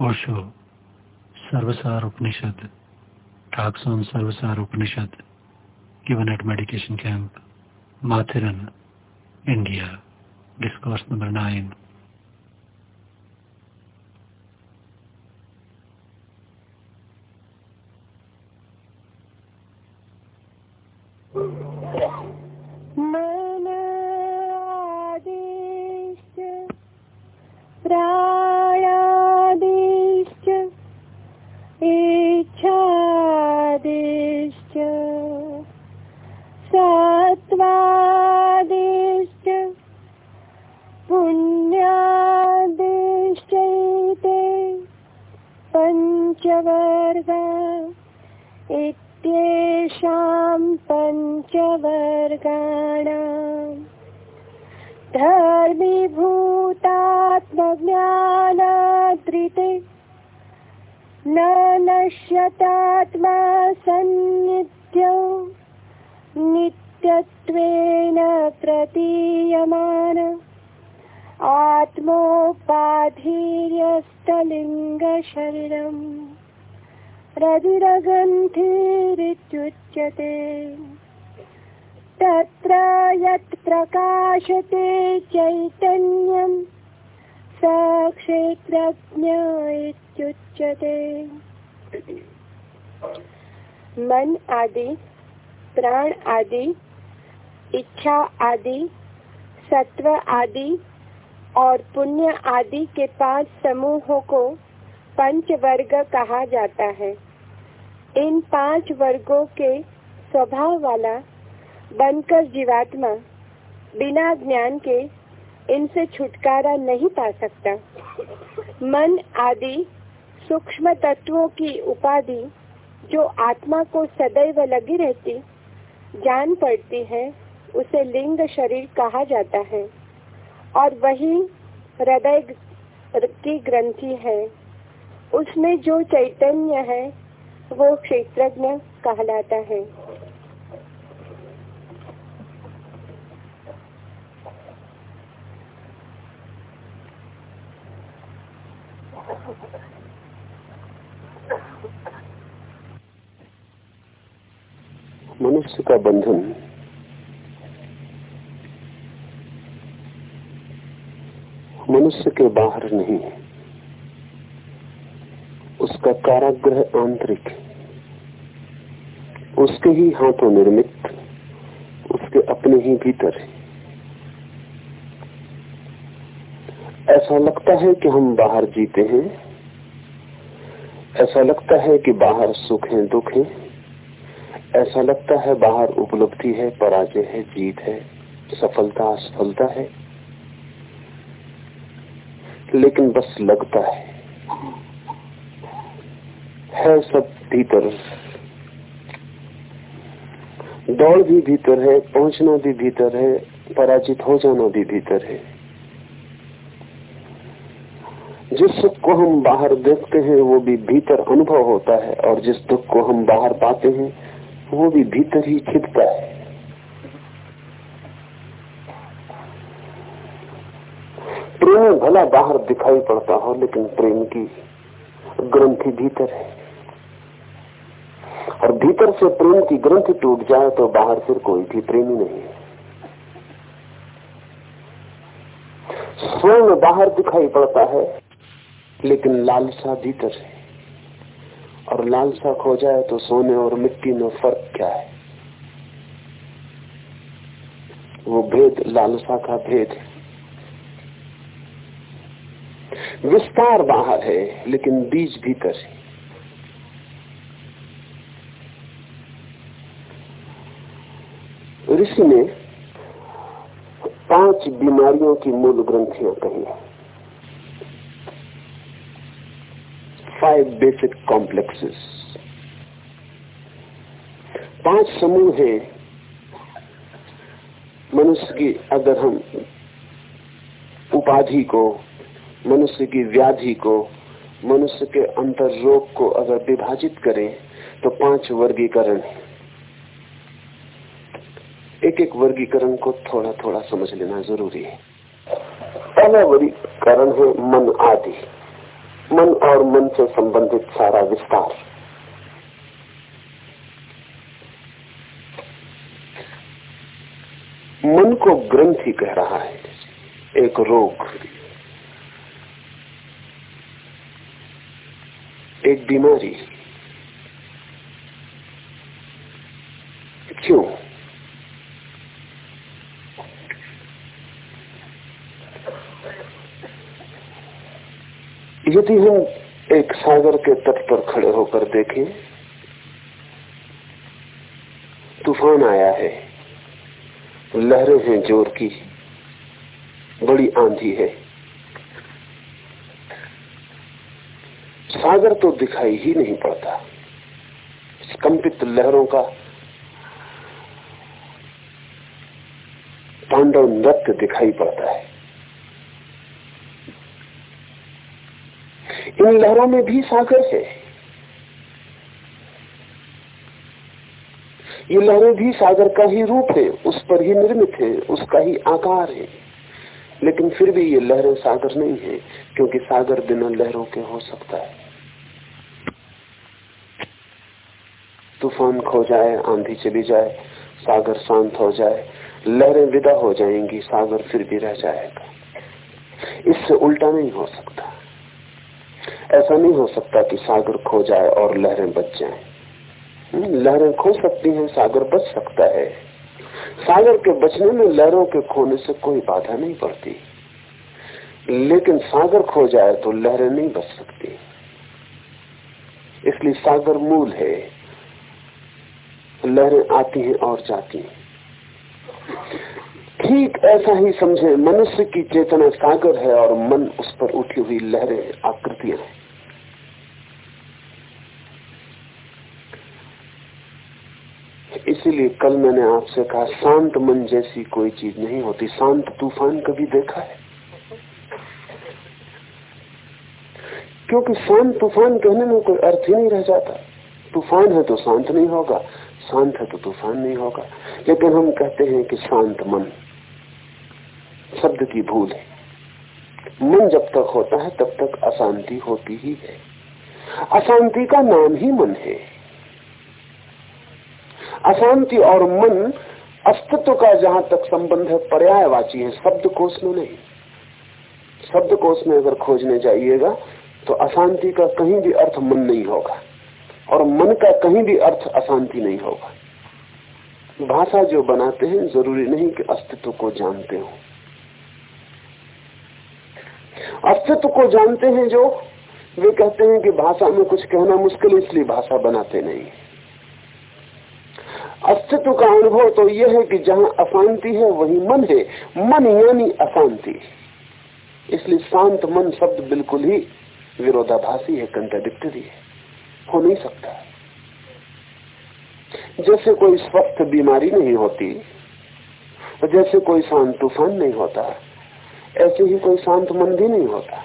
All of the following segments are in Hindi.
Osho Sarvasar Upanishad talks on Sarvasar Upanishad given at meditation camp Matheran India discourse number nine Mathiran, India. Discourse number 9. समूहों को पंच वर्ग कहा जाता है इन पाँच वर्गों के स्वभाव वाला बनकर जीवात्मा बिना ज्ञान के इनसे छुटकारा नहीं पा सकता मन आदि सूक्ष्म तत्वों की उपाधि जो आत्मा को सदैव लगी रहती जान पड़ती है उसे लिंग शरीर कहा जाता है और वही हृदय की ग्रंथि है। उसमें जो चैतन्य है, वो क्षेत्रज्ञ कहलाता है। मनुष्य का बंधन मनुष्य के बाहर नहीं है। उसका काराग्रह आंतरिक उसके ही हाथों निर्मित, उसके अपने ही भीतर है। ऐसा लगता है कि हम बाहर जीते हैं। ऐसा लगता है कि बाहर सुख है, दुख है। ऐसा लगता है बाहर उपलब्धि है, पराजय है, जीत है, सफलता, असफलता है। लेकिन बस लगता है। है सब भीतर। दौड़ भी भीतर है, पहुँचना भी भीतर है, पराजित हो जाना भी भीतर है। जिस सुख को हम बाहर देखते हैं, वो भी भीतर अनुभव होता है, और जिस दुख को हम बाहर पाते हैं, वो भी भीतर ही छिपता है। प्रेम बाहर दिखाई पड़ता हो, लेकिन प्रेम की ग्रंथि भीतर है। और भीतर से प्रेम की ग्रंथि टूट जाए तो बाहर फिर कोई भी प्रेमी नहीं है। स्वयं बाहर दिखाई पड़ता है, लेकिन लालसा भीतर है। और लालसा खो जाए तो सोने और मिट्टी में फ़र्क क्या है? वो भेद, लालसा का भेद है। विस्तार बाहर है, लेकिन बीज भीतर है। ऋषि ने पाँच बीमारियों की मूल ग्रंथियाँ कही फाइव बेसिक कॉम्प्लेक्सेस पाँच समूह है। मनुष्य की अगर हम उपाधि को मनुष्य की व्याधि को, मनुष्य के अंतर रोग को अगर विभाजित करें तो पाँच वर्गीकरण एक एक वर्गीकरण को थोड़ा थोड़ा समझ लेना ज़रूरी है। पहला वर्गीकरण है मन आदि। मन और मन से संबंधित सारा विस्तार। मन को ग्रंथि कह रहा है, एक रोग। एक बीमारी। क्यों? यदि हम एक सागर के तट पर खड़े होकर देखें, तूफ़ान आया है, लहरें हैं ज़ोर की, बड़ी आंधी है। सागर तो दिखाई ही नहीं पड़ता। कंपित लहरों का तांडव नृत्य दिखाई पड़ता है। इन लहरों में भी सागर है। ये लहरें भी सागर का ही रूप है, उस पर ही निर्मित है, उसका ही आकार है। लेकिन फिर भी ये लहरें सागर नहीं है, क्योंकि सागर बिना लहरों के हो सकता है। तूफ़ान खो जाए आंधी चली जाए सागर शांत हो जाए लहरें विदा हो जाएँगी सागर फिर भी रह जाएगा। इससे उल्टा नहीं हो सकता। ऐसा नहीं हो सकता कि सागर खो जाए और लहरें बच जाएँ। हम्म, लहरें खो सकती हैं सागर बच सकता है। सागर के बचने में लहरों के खोने से कोई बाधा नहीं पड़ती। लेकिन सागर खो जाए तो लहरें नहीं बच सकती। इसलिए सागर मूल है। लहरें आती हैं और जाती हैं। ठीक ऐसा ही समझे, मनुष्य की चेतना सागर है और मन उस पर उठी हुई लहरें, आकृतियाँ हैं। इसीलिए कल मैंने आपसे कहा, शांत मन जैसी कोई चीज़ नहीं होती। शांत तूफ़ान कभी देखा है? क्योंकि शांत तूफ़ान कहने में कोई अर्थ ही नहीं रह जाता। तूफ़ान है तो शांत नहीं होगा। शांत है तो तूफ़ान नहीं होगा। लेकिन हम कहते हैं कि शांत मन, शब्द की भूल है। मन जब तक होता है, तब तक अशांति होती ही है। अशांति का नाम ही मन है। अशांति और मन अस्तित्व का जहाँ तक संबंध है, पर्यायवाची है, शब्द कोष में नहीं। शब्द कोष में अगर खोजने जाइएगा तो अशांति का कहीं भी अर्थ मन नहीं होगा। और मन का कहीं भी अर्थ अशांति नहीं होगा। भाषा जो बनाते हैं, ज़रूरी नहीं कि अस्तित्व को जानते हो। अस्तित्व को जानते हैं जो, वे कहते हैं कि भाषा में कुछ कहना मुश्किल इसलिए भाषा बनाते नहीं। अस्तित्व का अनुभव तो यह है कि जहाँ अशांति है, वही मन है। मन यानी अशांति। इसलिए शांत मन शब्द बिल्कुल ही विरोधाभासी है कंट्राडिक्टरी है। हो नहीं सकता। जैसे कोई स्वस्थ बीमारी नहीं होती, जैसे कोई शांत तूफ़ान नहीं होता, ऐसे ही कोई शांत मन भी नहीं होता।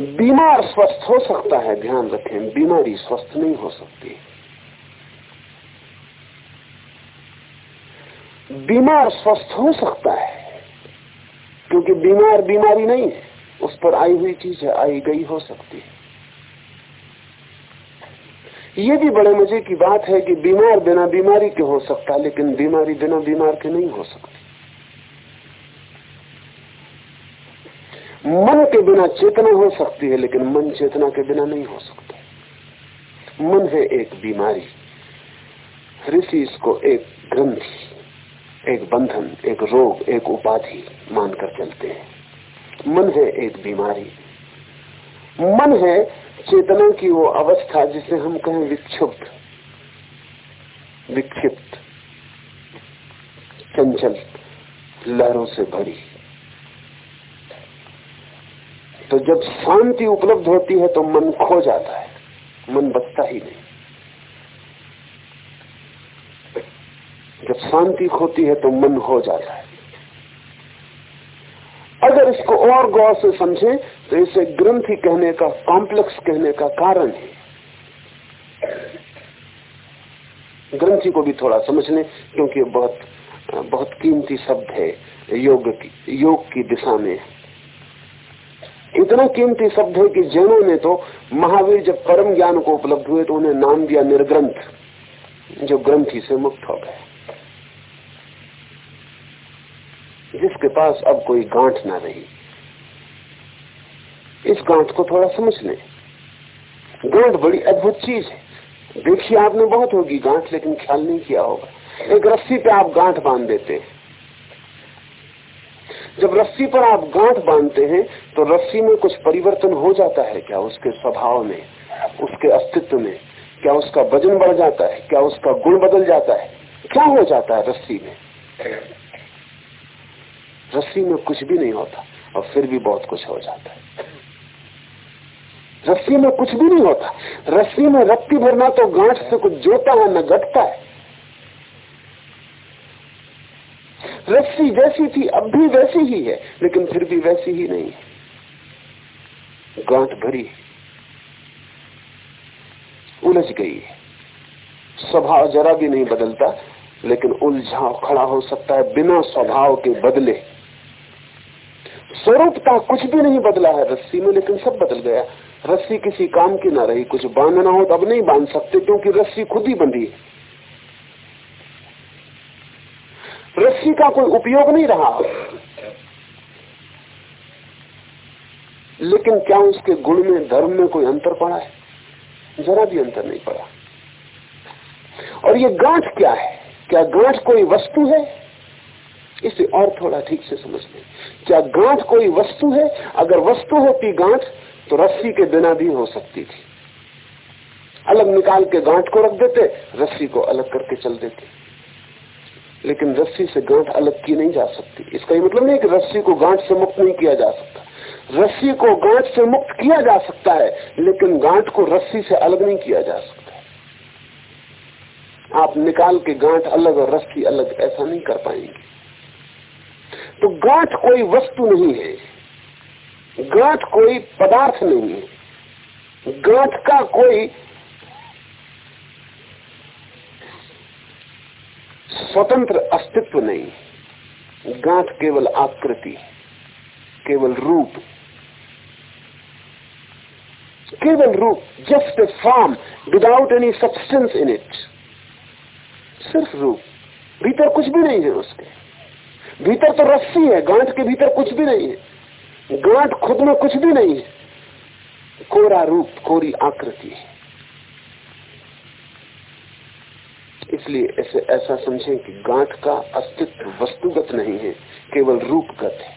बीमार स्वस्थ हो सकता है, ध्यान रखें, बीमारी स्वस्थ नहीं हो सकती। बीमार स्वस्थ हो सकता है, क्योंकि बीमार बीमारी नहीं है, उस पर आई हुई चीज़ है, आई गई हो सकती है। ये भी बड़े मज़े की बात है कि बीमार बिना बीमारी के हो सकता लेकिन बीमारी बिना बीमार के नहीं हो सकती। मन के बिना चेतना हो सकती है, लेकिन मन चेतना के बिना नहीं हो सकता। मन है एक बीमारी, ऋषि इसको एक ग्रंथि, एक बंधन, एक रोग, एक उपाधि मानकर चलते हैं। मन है एक बीमारी। मन है चेतना की वो अवस्था जिसे हम कहें विक्षुब्ध, विक्षिप्त, चंचल, लहरों से भरी। तो जब शांति उपलब्ध होती है तो मन खो जाता है, मन बचता ही नहीं। जब शांति खोती है तो मन हो जाता है। अगर इसको और गौर से समझें तो इसे ग्रंथि कहने का कॉम्प्लेक्स कहने का कारण है। ग्रंथि को भी थोड़ा समझ लें क्योंकि बहुत बहुत कीमती शब्द है, योग की योग की दिशा में। इतना कीमती शब्द है कि जैनों ने तो महावीर जब परम ज्ञान को उपलब्ध हुए तो उन्हें नाम दिया निर्ग्रंथ, जो ग्रंथी से मुक्त हो गए। जिसके पास अब कोई गांठ ना रही। इस गांठ को थोड़ा समझ लें। गांठ बड़ी अद्भुत चीज़ है। देखिए, आपने बहुत होगी गांठ, लेकिन ख्याल नहीं किया होगा। एक रस्सी पे आप गांठ बाँध देते हैं। जब रस्सी पर आप गांठ बांधते हैं तो रस्सी में कुछ परिवर्तन हो जाता है। क्या उसके स्वभाव में, उसके अस्तित्व में, क्या उसका वज़न बढ़ जाता है, क्या उसका गुण बदल जाता है? क्या हो जाता है रस्सी में? रस्सी में कुछ भी नहीं होता, और फिर भी बहुत कुछ हो जाता है। रस्सी में कुछ भी नहीं होता। रस्सी में रत्ती भरना तो गांठ से कुछ जोता है न घटता है। रस्सी जैसी थी, अब भी वैसी ही है, लेकिन फिर भी वैसी ही नहीं है। गांठ भरी उलझ गई है। स्वभाव जरा भी नहीं बदलता, लेकिन उलझाव खड़ा हो सकता है बिना स्वभाव के बदले। स्वरूपता कुछ भी नहीं बदला है रस्सी में, लेकिन सब बदल गया। रस्सी किसी काम की ना रही, कुछ बांधना हो तो अब नहीं बाँध सकते, क्योंकि रस्सी खुद ही बंधी है। रस्सी का कोई उपयोग नहीं रहा। लेकिन क्या उसके गुण में, धर्म में कोई अंतर पड़ा है? जरा भी अंतर नहीं पड़ा। और ये गांठ क्या है? क्या गांठ कोई वस्तु है? इसे और थोड़ा ठीक से समझ लें। क्या गांठ कोई वस्तु है? अगर वस्तु होती गांठ तो रस्सी के बिना भी हो सकती थी। अलग निकाल के गांठ को रख देते, रस्सी को अलग करके चल देते। लेकिन रस्सी से गांठ अलग की नहीं जा सकती। इसका ये मतलब नहीं कि रस्सी को गांठ से मुक्त नहीं किया जा सकता। रस्सी को गांठ से मुक्त किया जा सकता है, लेकिन गांठ को रस्सी से अलग नहीं किया जा सकता आप निकाल के गांठ अलग और रस्सी अलग ऐसा नहीं कर पाएँगे। तो गांठ कोई वस्तु नहीं है। गांठ कोई पदार्थ नहीं है। गांठ का कोई स्वतंत्र अस्तित्व नहीं गांठ केवल आकृति, केवल रूप। केवल रूप just a form without any substance in it सिर्फ़ रूप। भीतर कुछ भी नहीं है उसके। भीतर तो रस्सी है गांठ के भीतर कुछ भी नहीं है। गांठ खुद में कुछ भी नहीं है कोरा रूप, कोरी आकृति। इसलिए ऐसे ऐसा समझें कि गांठ का अस्तित्व वस्तुगत नहीं है, केवल रूपगत है।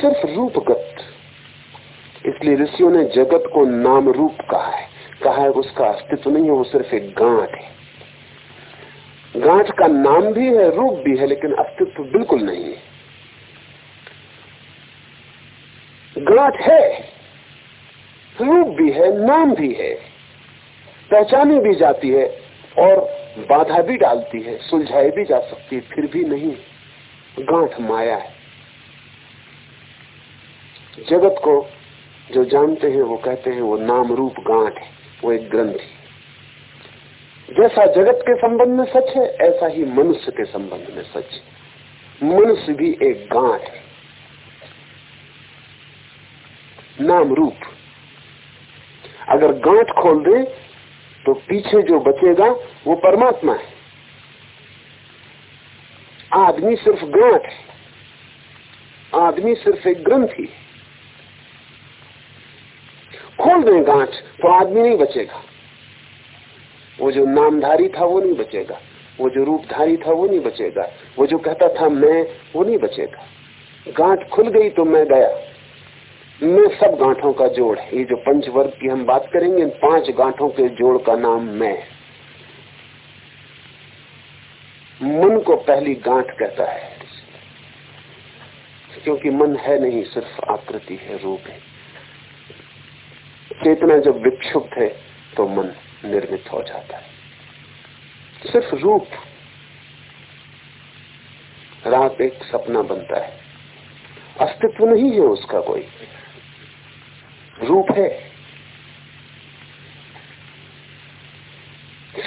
सिर्फ़ रूपगत। इसलिए ऋषियों ने जगत को नाम रूप कहा है। कहा है उसका अस्तित्व नहीं है, वो सिर्फ़ एक गांठ है। गांठ का नाम भी है, रूप भी है, लेकिन अस्तित्व बिल्कुल नहीं है। गांठ है, रूप भी है, नाम भी है, पहचानी भी जाती है और बाधा भी डालती है, सुलझाई भी जा सकती है, फिर भी नहीं। गांठ माया है। जगत को जो जानते हैं, वो कहते हैं, वो नाम रूप गांठ है, वो एक ग्रंथि जैसा जगत के संबंध में सच है, ऐसा ही मनुष्य के संबंध में सच मनुष्य भी एक गांठ है। नाम रूप। अगर गांठ खोल दे तो पीछे जो बचेगा, वो परमात्मा है। आदमी सिर्फ़ गांठ है। आदमी सिर्फ़ एक ग्रंथि है। खोल दें गांठ तो आदमी नहीं बचेगा। वो जो नामधारी था वो नहीं बचेगा। वो जो रूपधारी था वो नहीं बचेगा। वो जो कहता था मैं, वो नहीं बचेगा। गांठ खुल गई तो मैं गया। मैं सब गांठों का जोड़ है। ये जो पंच वर्ग की हम बात करेंगे, इन पाँच गांठों के जोड़ का नाम मैं। मन को पहली गांठ कहता है। क्योंकि मन है नहीं, सिर्फ़ आकृति है, रूप है। चेतना जब विक्षुब्ध है तो मन। निर्मित हो जाता है। सिर्फ़ रूप। रात एक सपना बनता है। अस्तित्व नहीं है उसका कोई। रूप है।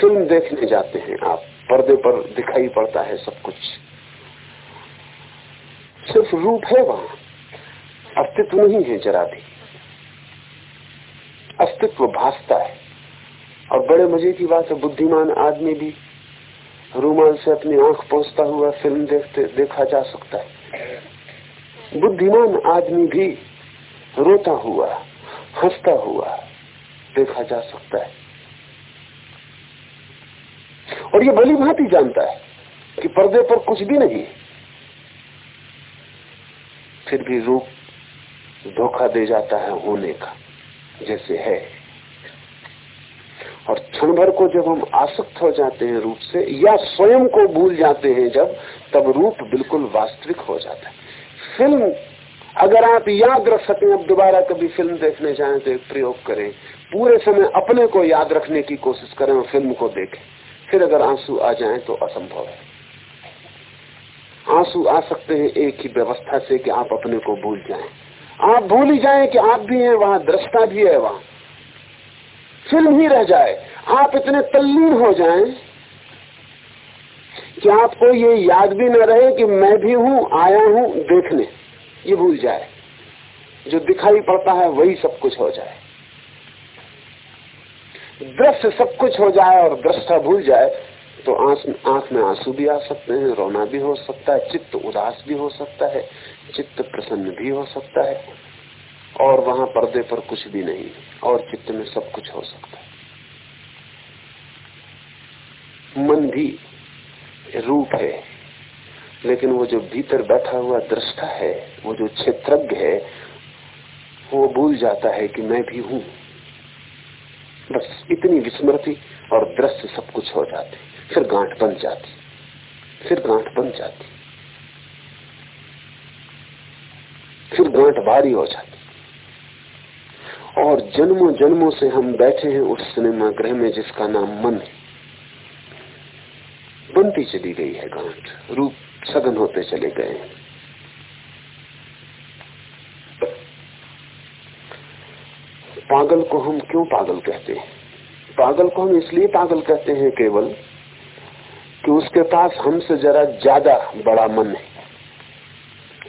फ़िल्म देखने जाते हैं आप। पर्दे पर दिखाई पड़ता है सब कुछ। सिर्फ़ रूप है वहाँ। अस्तित्व नहीं है जरा भी। अस्तित्व भासता है। और बड़े मज़े की बात है, बुद्धिमान आदमी भी रूमाल से अपनी आँख पहुँचता हुआ फ़िल्म देखते, देखा जा सकता है। बुद्धिमान आदमी भी रोता हुआ, हंसता हुआ देखा जा सकता है। और ये भली भांति जानता है कि पर्दे पर कुछ भी नहीं, फिर भी रूप धोखा दे जाता है होने का, जैसे है। और क्षण भर को जब हम आसक्त हो जाते हैं रूप से, या स्वयं को भूल जाते हैं जब, तब रूप बिल्कुल वास्तविक हो जाता है। फ़िल्म, अगर आप याद रख सकें अब दोबारा कभी फ़िल्म देखने जाएँ तो एक प्रयोग करें। पूरे समय अपने को याद रखने की कोशिश करें और फ़िल्म को देखें। फिर अगर आँसू आ जाएँ तो असंभव है। आँसू आ सकते हैं एक ही व्यवस्था से कि आप अपने को भूल जाएँ। आप भूल ही जाएँ कि आप भी हैं, वहाँ दृष्टा भी है वहाँ। फ़िल्म ही रह जाए। आप इतने तल्लीन हो जाएँ कि आपको ये याद भी न रहे कि मैं भी हूँ, आया हूँ देखने। ये भूल जाए। जो दिखाई पड़ता है, वही सब कुछ हो जाए। दृश्य सब कुछ हो जाए और दृष्टा भूल जाए तो आँख में आँसू भी आ सकते हैं, रोना भी हो सकता है, चित्त उदास भी हो सकता है, चित्त प्रसन्न भी हो सकता है। और वहाँ पर्दे पर कुछ भी नहीं, और चित्त में सब कुछ हो सकता है। मन भी रूप है, लेकिन वो जो भीतर बैठा हुआ दृष्टा है, वो जो क्षेत्रज्ञ है, वो भूल जाता है कि मैं भी हूँ। बस इतनी विस्मृति और दृश्य सब कुछ हो जाते। फिर गांठ बन जाती, फिर गांठ बन जाती। फिर गांठ भारी हो जाती। और जन्मों जन्मों से हम बैठे हैं उस सिनेमा गृह में जिसका नाम मन। बनती चली गई है गांठ। रूप सघन होते चले गए। पागल को हम क्यों पागल कहते हैं? पागल को हम इसलिए पागल कहते हैं केवल कि उसके पास हमसे जरा ज़्यादा बड़ा मन है।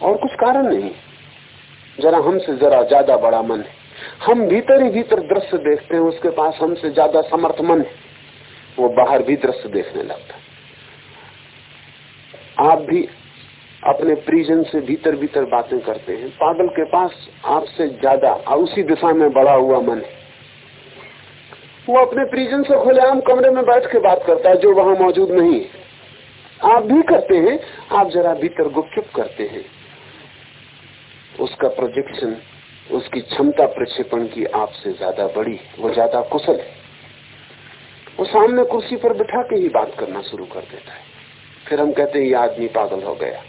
और कुछ कारण नहीं। जरा हमसे जरा ज़्यादा बड़ा मन है। हम भीतर ही भीतर दृश्य देखते हैं, उसके पास हमसे ज़्यादा समर्थ मन है। वो बाहर भी दृश्य देखने लगता आप भी अपने प्रिजन से भीतर भीतर बातें करते हैं। पागल के पास आपसे ज़्यादा उसी दिशा में बढ़ा हुआ मन है। वो अपने प्रिजन से खुलेआम कमरे में बैठ के बात करता है, जो वहाँ मौजूद नहीं है। आप भी करते हैं, आप जरा भीतर गुपचुप करते हैं। उसका प्रोजेक्शन उसकी क्षमता प्रक्षेपण की आपसे ज़्यादा बड़ी, वो ज़्यादा कुशल है। वो सामने कुर्सी पर बिठा के ही बात करना शुरू कर देता है। फिर हम कहते हैं, ये आदमी पागल हो गया।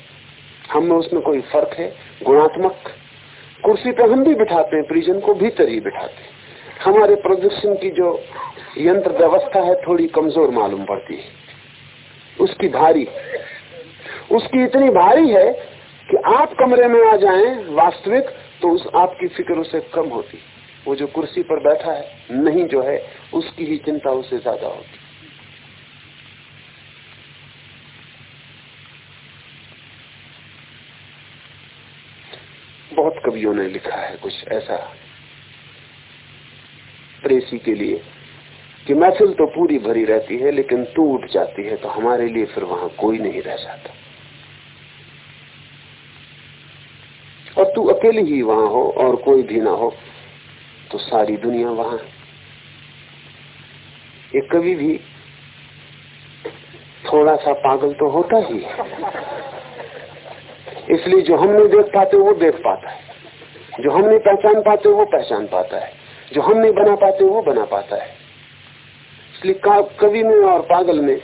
हम में उसमें कोई फ़र्क है? गुणात्मक। कुर्सी पर हम भी बिठाते हैं, परिजन को भीतर ही बिठाते हैं। हमारे प्रोजेक्शन की जो यंत्र व्यवस्था है, थोड़ी कमज़ोर मालूम पड़ती है। उसकी भारी। उसकी इतनी भारी है कि आप कमरे में आ जाएँ, वास्तविक तो उस आपकी फ़िक्र उसे कम होती। वो जो कुर्सी पर बैठा है, नहीं जो है, उसकी ही चिंता उसे ज़्यादा होती। बहुत कवियों ने लिखा है कुछ ऐसा प्रेसी के लिए कि महफिल तो पूरी भरी रहती है, लेकिन तू उठ जाती है तो हमारे लिए फिर वहाँ कोई नहीं रह जाता। और तू अकेले ही वहाँ हो और कोई भी ना हो तो सारी दुनिया वहाँ है। ये कभी भी थोड़ा सा पागल तो होता ही इसलिए जो हम नहीं देख पाते, वो देख पाता है। जो हम नहीं पहचान पाते, वो पहचान पाता है। जो हम नहीं बना पाते, वो बना पाता है। इसलिए कवि में और पागल में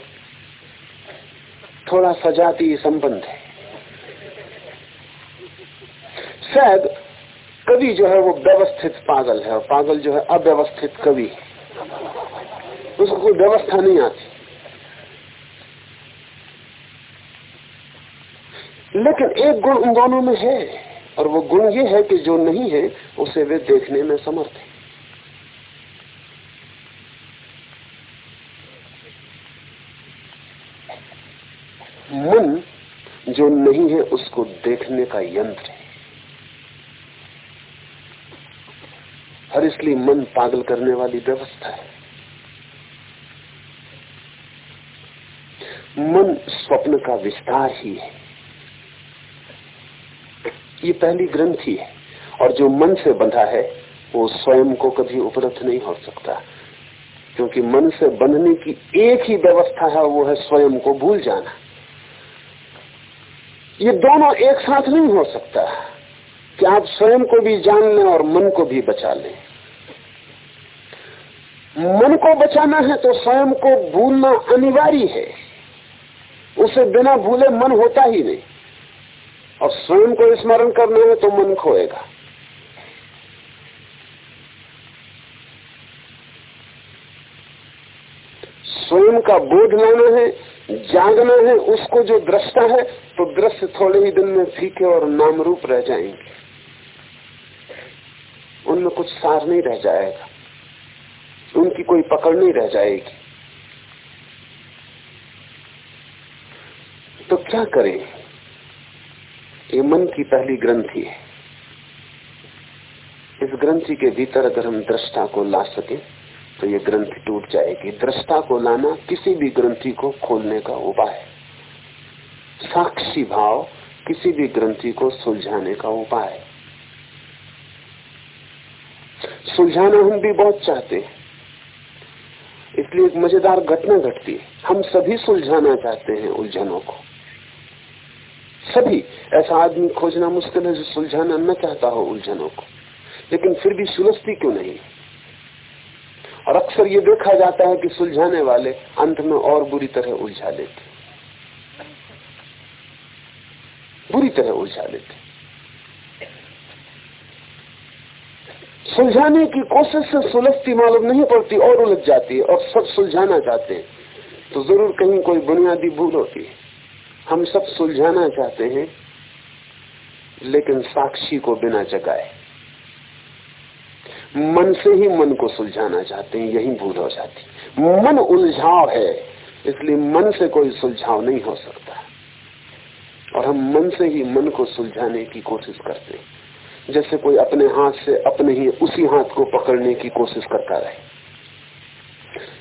थोड़ा सजाती संबंध है। शायद कवि जो है वो व्यवस्थित पागल है, और पागल जो है अव्यवस्थित कवि उसको कोई व्यवस्था नहीं आती। लेकिन एक गुण उन दोनों में है, और वो गुण ये है कि जो नहीं है, उसे वे देखने में समर्थ है। मन जो नहीं है, उसको देखने का यंत्र है। और इसलिए मन पागल करने वाली व्यवस्था है। मन स्वप्न का विस्तार ही है। ये पहली ग्रंथि है और जो मन से बंधा है, वो स्वयं को कभी उपलब्ध नहीं हो सकता। क्योंकि मन से बंधने की एक ही व्यवस्था है, वो है स्वयं को भूल जाना। ये दोनों एक साथ नहीं हो सकता कि आप स्वयं को भी जान लें और मन को भी बचा लें। मन को बचाना है तो स्वयं को भूलना अनिवार्य है। उसे बिना भूले मन होता ही नहीं। और स्वयं को स्मरण करना है तो मन खोएगा। स्वयं का बोध लाना है, जागना है, उसको जो दृष्टा है तो दृश्य थोड़े ही दिन में फीके और नाम रूप रह जाएँगे। उनमें कुछ सार नहीं रह जाएगा। उनकी कोई पकड़ नहीं रह जाएगी। तो क्या करें? ये मन की पहली ग्रंथि है। इस ग्रंथि के भीतर अगर हम दृष्टा को ला सके तो ये ग्रंथि टूट जाएगी। दृष्टा को लाना किसी भी ग्रंथि को खोलने का उपाय है। साक्षी भाव किसी भी ग्रंथि को सुलझाने का उपाय है। सुलझाना हम भी बहुत चाहते हैं। इसलिए एक मज़ेदार घटना घटती है। हम सभी सुलझाना चाहते हैं उलझनों को। सभी ऐसा आदमी खोजना मुश्किल है जो सुलझाना न चाहता हो उलझनों को। लेकिन फिर भी सुलझती क्यों नहीं? और अक्सर ये देखा जाता है कि सुलझाने वाले अंत में और बुरी तरह उलझा लेते बुरी तरह उलझा लेते सुलझाने की कोशिश से सुलझती मालूम नहीं पड़ती, और उलझ जाती है, और सब सुलझाना चाहते हैं। तो ज़रूर कहीं कोई बुनियादी भूल होती है। हम सब सुलझाना चाहते हैं, लेकिन साक्षी को बिना जगाए। मन से ही मन को सुलझाना चाहते हैं, यही भूल हो जाती मन उलझाव है, इसलिए मन से कोई सुलझाव नहीं हो सकता। और हम मन से ही मन को सुलझाने की कोशिश करते हैं। जैसे कोई अपने हाथ से, अपने ही, उसी हाथ को पकड़ने की कोशिश करता रहे।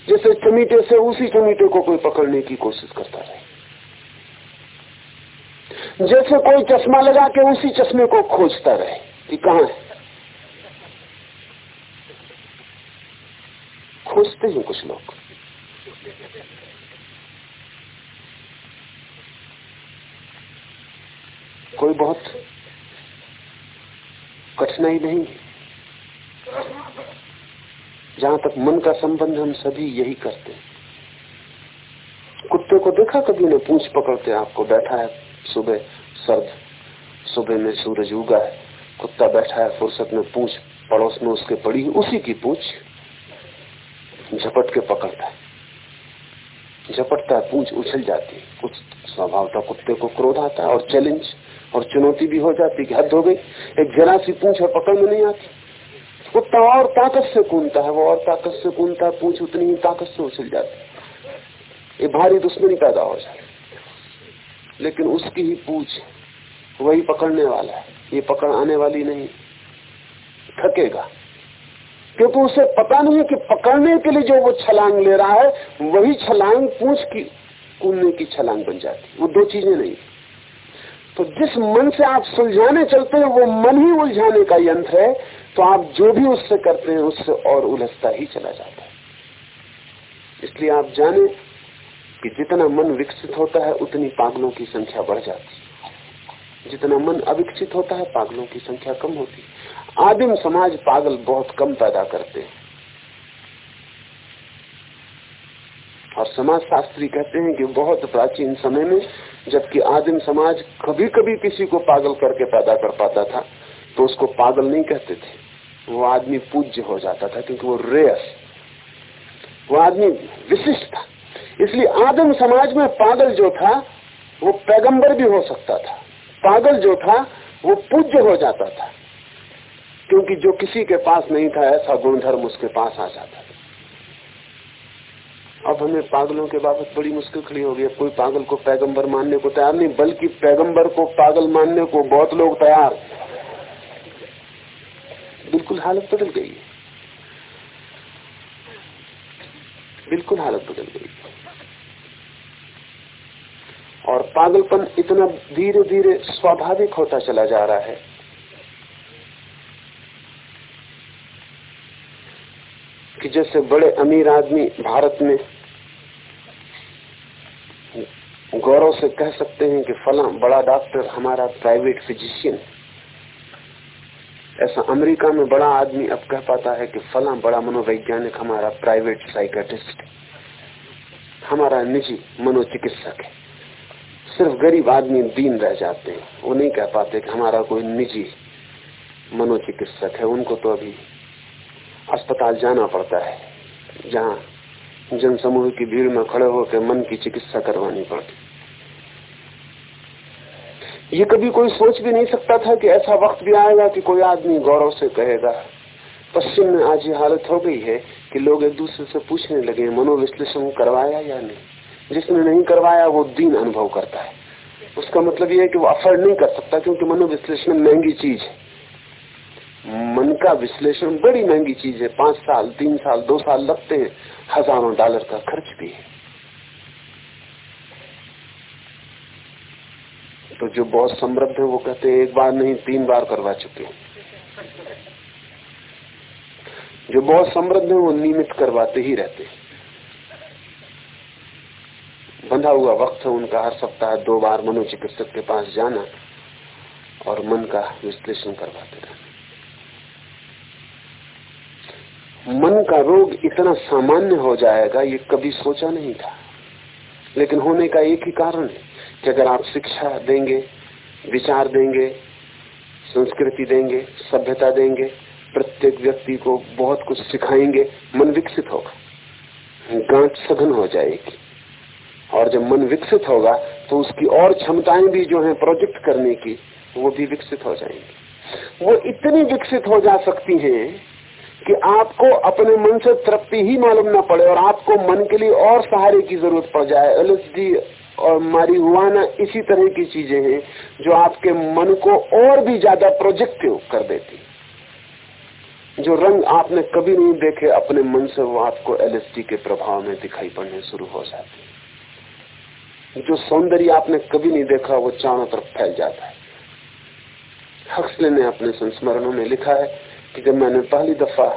जैसे चमीटे से, उसी चमीटे को कोई पकड़ने की कोशिश करता रहे। जैसे कोई चश्मा लगा के उसी चश्मे को खोजता रहे कि कहा है। खोजते हैं कुछ लोग। कोई बहुत कठिनाई नहीं। जहाँ तक मन का संबंध हम सभी यही करते हैं। कुत्ते को देखा कभी ने पूछ पकड़ते आपको बैठा है, सुबह सर्द, सुबह में सूरज उगा है, कुत्ता बैठा है, फुर्सत में पूछ पड़ोस में उसके पड़ी उसी की पूछ झपट के पकड़ता है। झपटता है, पूछ उछल जाती है। कुछ स्वभावता कुत्ते को क्रोध आता है और चैलेंज और चुनौती भी हो जाती कि हद हो गई। एक जरा सी पूछ और पकड़ में नहीं आती। कुत्ता और ताकत से कूदता है, वो और ताकत से कूदता है, पूछ उतनी ही ताकत से उछल जाती ये भारी दुश्मनी पैदा हो जाए लेकिन उसकी ही पूछ वही पकड़ने वाला है। ये पकड़ आने वाली नहीं। थकेगा। क्योंकि उसे पता नहीं कि पकड़ने के लिए जो वो छलांग ले रहा है, वही छलांग पूछ की कूदने की छलांग बन जाती वो दो चीज़ें नहीं। तो जिस मन से आप सुलझाने चलते हैं, वो मन ही उलझाने का यंत्र है तो आप जो भी उससे करते हैं, उससे और उलझता ही चला जाता है। इसलिए आप जाने कि जितना मन विकसित होता है, उतनी पागलों की संख्या बढ़ जाती है। जितना मन अविकसित होता है, पागलों की संख्या कम होती है। आदिम समाज पागल बहुत कम पैदा करते हैं। और समाज शास्त्री कहते हैं कि बहुत प्राचीन समय में जबकि आदिम समाज कभी कभी किसी को पागल करके पैदा कर पाता था तो उसको पागल नहीं कहते थे। वो आदमी पूज्य हो जाता था, क्योंकि वो रेयस। वो आदमी विशिष्ट था। इसलिए आदिम समाज में पागल जो था, वो पैगंबर भी हो सकता था। पागल जो था, वो पूज्य हो जाता था। क्योंकि जो किसी के पास नहीं था, ऐसा गुणधर्म उसके पास आ जाता था। अब हमें पागलों के बाबत बड़ी मुश्किल खड़ी हो गई कोई पागल को पैगंबर मानने को तैयार नहीं, बल्कि पैगंबर को पागल मानने को बहुत लोग तैयार। बिल्कुल हालत बदल गई। बिल्कुल हालत बदल गई। और पागलपन इतना धीरे धीरे स्वाभाविक होता चला जा रहा है कि जैसे बड़े अमीर आदमी भारत में गौरव से कह सकते हैं कि फला बड़ा डॉक्टर, हमारा प्राइवेट फिजिशियन। ऐसा अमेरिका में बड़ा आदमी अब कह पाता है कि फला बड़ा मनोवैज्ञानिक, हमारा प्राइवेट साइकेटिस्ट हमारा निजी मनोचिकित्सक है। सिर्फ़ गरीब आदमी दीन रह जाते हैं। वो नहीं कह पाते कि हमारा कोई निजी मनोचिकित्सक है। उनको तो अभी अस्पताल जाना पड़ता है, जहाँ जनसमूह की भीड़ में खड़े होकर मन की चिकित्सा करवानी पड़ती। ये कभी कोई सोच भी नहीं सकता था कि ऐसा वक्त भी आएगा कि कोई आदमी गौरव से कहेगा, पश्चिम में आज ये हालत हो गई है कि लोग एक दूसरे से पूछने लगे, मनोविश्लेषण करवाया या नहीं? जिसने नहीं करवाया, वो दीन अनुभव करता है। उसका मतलब ये है कि वो अफर्ड नहीं कर सकता, क्योंकि मनोविश्लेषण महँगी चीज़ है। मन का विश्लेषण बड़ी महँगी चीज़ है। पाँच साल, तीन साल, दो साल लगते हैं। हज़ारों डॉलर का खर्च भी है। तो जो बहुत समृद्ध है, वो कहते हैं, एक बार नहीं, तीन बार करवा चुके जो बहुत समृद्ध है, वो नियमित करवाते ही रहते हैं। बंधा हुआ वक्त है, उनका हर सप्ताह दो बार मनोचिकित्सक के पास जाना और मन का विश्लेषण करवाते रहना। मन का रोग इतना सामान्य हो जाएगा, ये कभी सोचा नहीं था। लेकिन होने का एक ही कारण है कि अगर आप शिक्षा देंगे, विचार देंगे, संस्कृति देंगे, सभ्यता देंगे, प्रत्येक व्यक्ति को बहुत कुछ सिखाएँगे, मन विकसित होगा। गांठ सघन हो जाएगी। और जब मन विकसित होगा तो उसकी और क्षमताएँ भी जो है प्रोजेक्ट करने की, वो भी विकसित हो जाएँगी। वो इतनी विकसित हो जा सकती हैं कि आपको अपने मन से तृप्ति ही मालूम ना पड़े और आपको मन के लिए और सहारे की ज़रूरत पड़ जाए। एलएसडी और मारिहुआना इसी तरह की चीज़ें हैं जो आपके मन को और भी ज़्यादा प्रोजेक्टिव कर देती जो रंग आपने कभी नहीं देखे, अपने मन से वो आपको एलएसडी के प्रभाव में दिखाई पड़ने शुरू हो जाते जो सौंदर्य आपने कभी नहीं देखा, वो चारों तरफ़ फैल जाता है। हक्सले ने अपने संस्मरणों में लिखा है कि जब मैंने पहली दफ़ा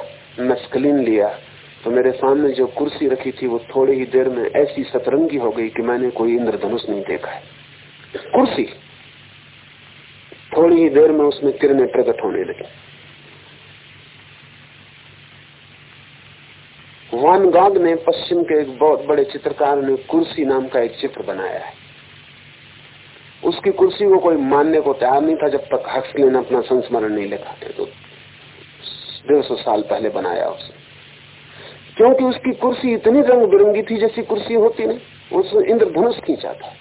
मस्कलिन लिया तो मेरे सामने जो कुर्सी रखी थी, वो थोड़ी ही देर में ऐसी सतरंगी हो गई कि मैंने कोई इंद्रधनुष नहीं देखा है। कुर्सी थोड़ी ही देर में उसमें किरणें प्रकट होने लगी। वान गाग ने पश्चिम के एक बहुत बड़े चित्रकार ने कुर्सी नाम का एक चित्र बनाया है। उसकी कुर्सी को कोई मानने को तैयार नहीं था, जब तक हक्सले ने अपना संस्मरण नहीं लिखा। तो डेढ़ सौ साल पहले बनाया उसने क्योंकि उसकी कुर्सी इतनी रंग बिरंगी थी जैसी कुर्सी होती नहीं उसने इंद्रधनुष खींचा था।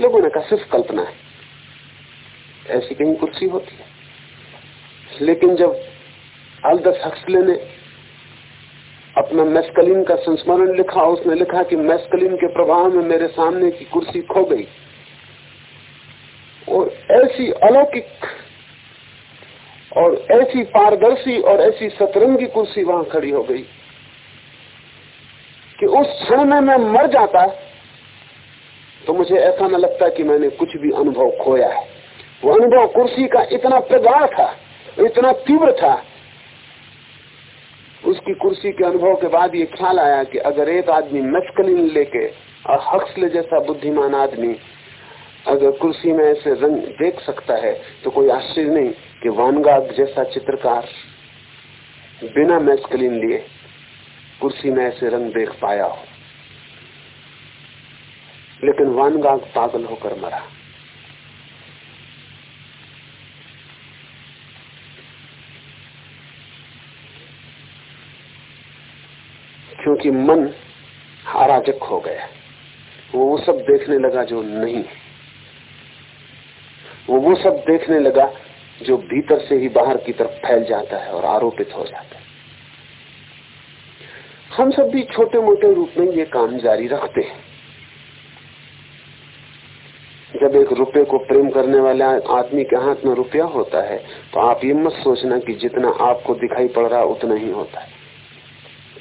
लोगों ने कहा, सिर्फ़ कल्पना है। ऐसी कहीं कुर्सी होती है। लेकिन जब अलदस हक्सले ने अपना मैस्कलिन का संस्मरण लिखा, उसने लिखा कि मैस्कलिन के प्रभाव में मेरे सामने की कुर्सी खो गई और ऐसी अलौकिक और ऐसी पारदर्शी और ऐसी सतरंगी कुर्सी वहाँ खड़ी हो गई कि उस क्षण में मैं मर जाता तो मुझे ऐसा न लगता कि मैंने कुछ भी अनुभव खोया है। वो अनुभव कुर्सी का इतना प्रगाढ़ था, इतना तीव्र था। उसकी कुर्सी के अनुभव के बाद ये ख्याल आया कि अगर एक आदमी मस्कलिन लेके और हक्सले जैसा बुद्धिमान आदमी अगर कुर्सी में ऐसे रंग देख सकता है तो कोई आश्चर्य नहीं कि वानगाग जैसा चित्रकार बिना मैस्कलिन लिए कुर्सी में ऐसे रंग देख पाया हो। लेकिन वानगाग पागल होकर मरा। क्योंकि मन अराजक हो गया। वो वो सब देखने लगा जो नहीं है। वो वो सब देखने लगा जो भीतर से ही बाहर की तरफ़ फैल जाता है और आरोपित हो जाता है। हम सब भी छोटे मोटे रूप में ये काम जारी रखते हैं। जब एक रुपये को प्रेम करने वाले आदमी के हाथ में रुपया होता है तो आप ये मत सोचना कि जितना आपको दिखाई पड़ रहा उतना ही होता है।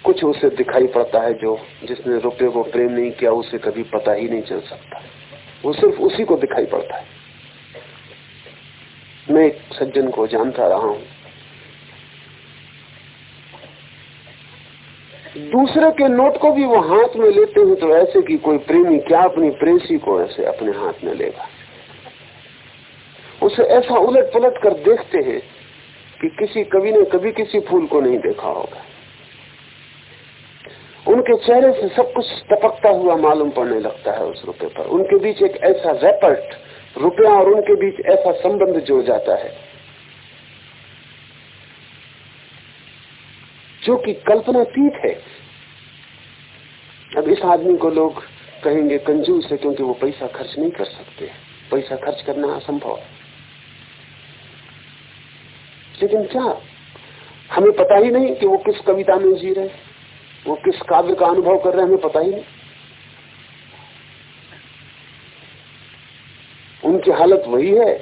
कुछ उसे दिखाई पड़ता है जो जिसने रुपये को प्रेम नहीं किया, उसे कभी पता ही नहीं चल सकता। वो सिर्फ़ उसी को दिखाई पड़ता है। मैं एक सज्जन को जानता रहा हूँ। दूसरे के नोट को भी वो हाथ में लेते हैं तो ऐसे कि कोई प्रेमी क्या अपनी प्रेसी को ऐसे अपने हाथ में लेगा उसे ऐसा उलट पलट कर देखते हैं कि किसी कवि ने कभी किसी फूल को नहीं देखा होगा। उनके चेहरे से सब कुछ टपकता हुआ मालूम पड़ने लगता है उस रुपए पर। उनके बीच एक ऐसा रेपर्ट रुपया और उनके बीच ऐसा संबंध जुड़ जाता है, जो कि कल्पनातीत है। अब इस आदमी को लोग कहेंगे, कंजूस है, क्योंकि वो पैसा खर्च नहीं कर सकते। पैसा खर्च करना असंभव है। लेकिन क्या? हमें पता ही नहीं कि वो किस कविता में जी रहे वो किस काव्य का अनुभव कर रहे हैं, हमें पता ही नहीं। उनकी हालत वही है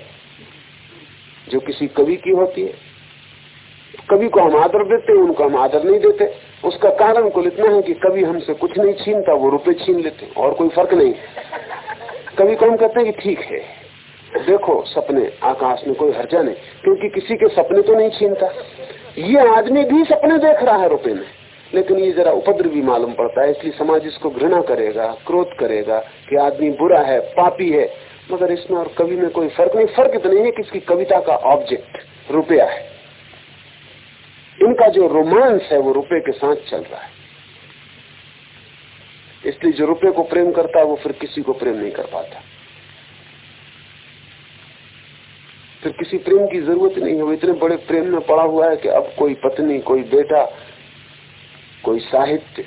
जो किसी कवि की होती है। कवि को हम आदर देते हैं उनको हम आदर नहीं देते। उसका कारण कुल इतना है कि कभी हमसे कुछ नहीं छीनता, वो रुपए छीन लेते और कोई फ़र्क नहीं। कभी को हम कहते हैं कि ठीक है, देखो सपने, आकाश में कोई हर्जा नहीं, क्योंकि किसी के सपने तो नहीं छीनता। ये आदमी भी सपने देख रहा है रुपए में, लेकिन ये जरा उपद्र भी मालूम पड़ता है, इसलिए समाज इसको घृणा करेगा, क्रोध करेगा कि आदमी बुरा है, पापी है। मगर इसमें और कवि में कोई फ़र्क नहीं, फ़र्क इतना है कि इसकी कविता का ऑब्जेक्ट रुपया है। इनका जो रोमांस है वो रुपये के साथ चल रहा है। इसलिए जो रुपये को प्रेम करता है, वो फिर किसी को प्रेम नहीं कर पाता। फिर किसी प्रेम की ज़रूरत नहीं है। वो इतने बड़े प्रेम में पड़ा हुआ है कि अब कोई पत्नी, कोई बेटा, कोई साहित्य,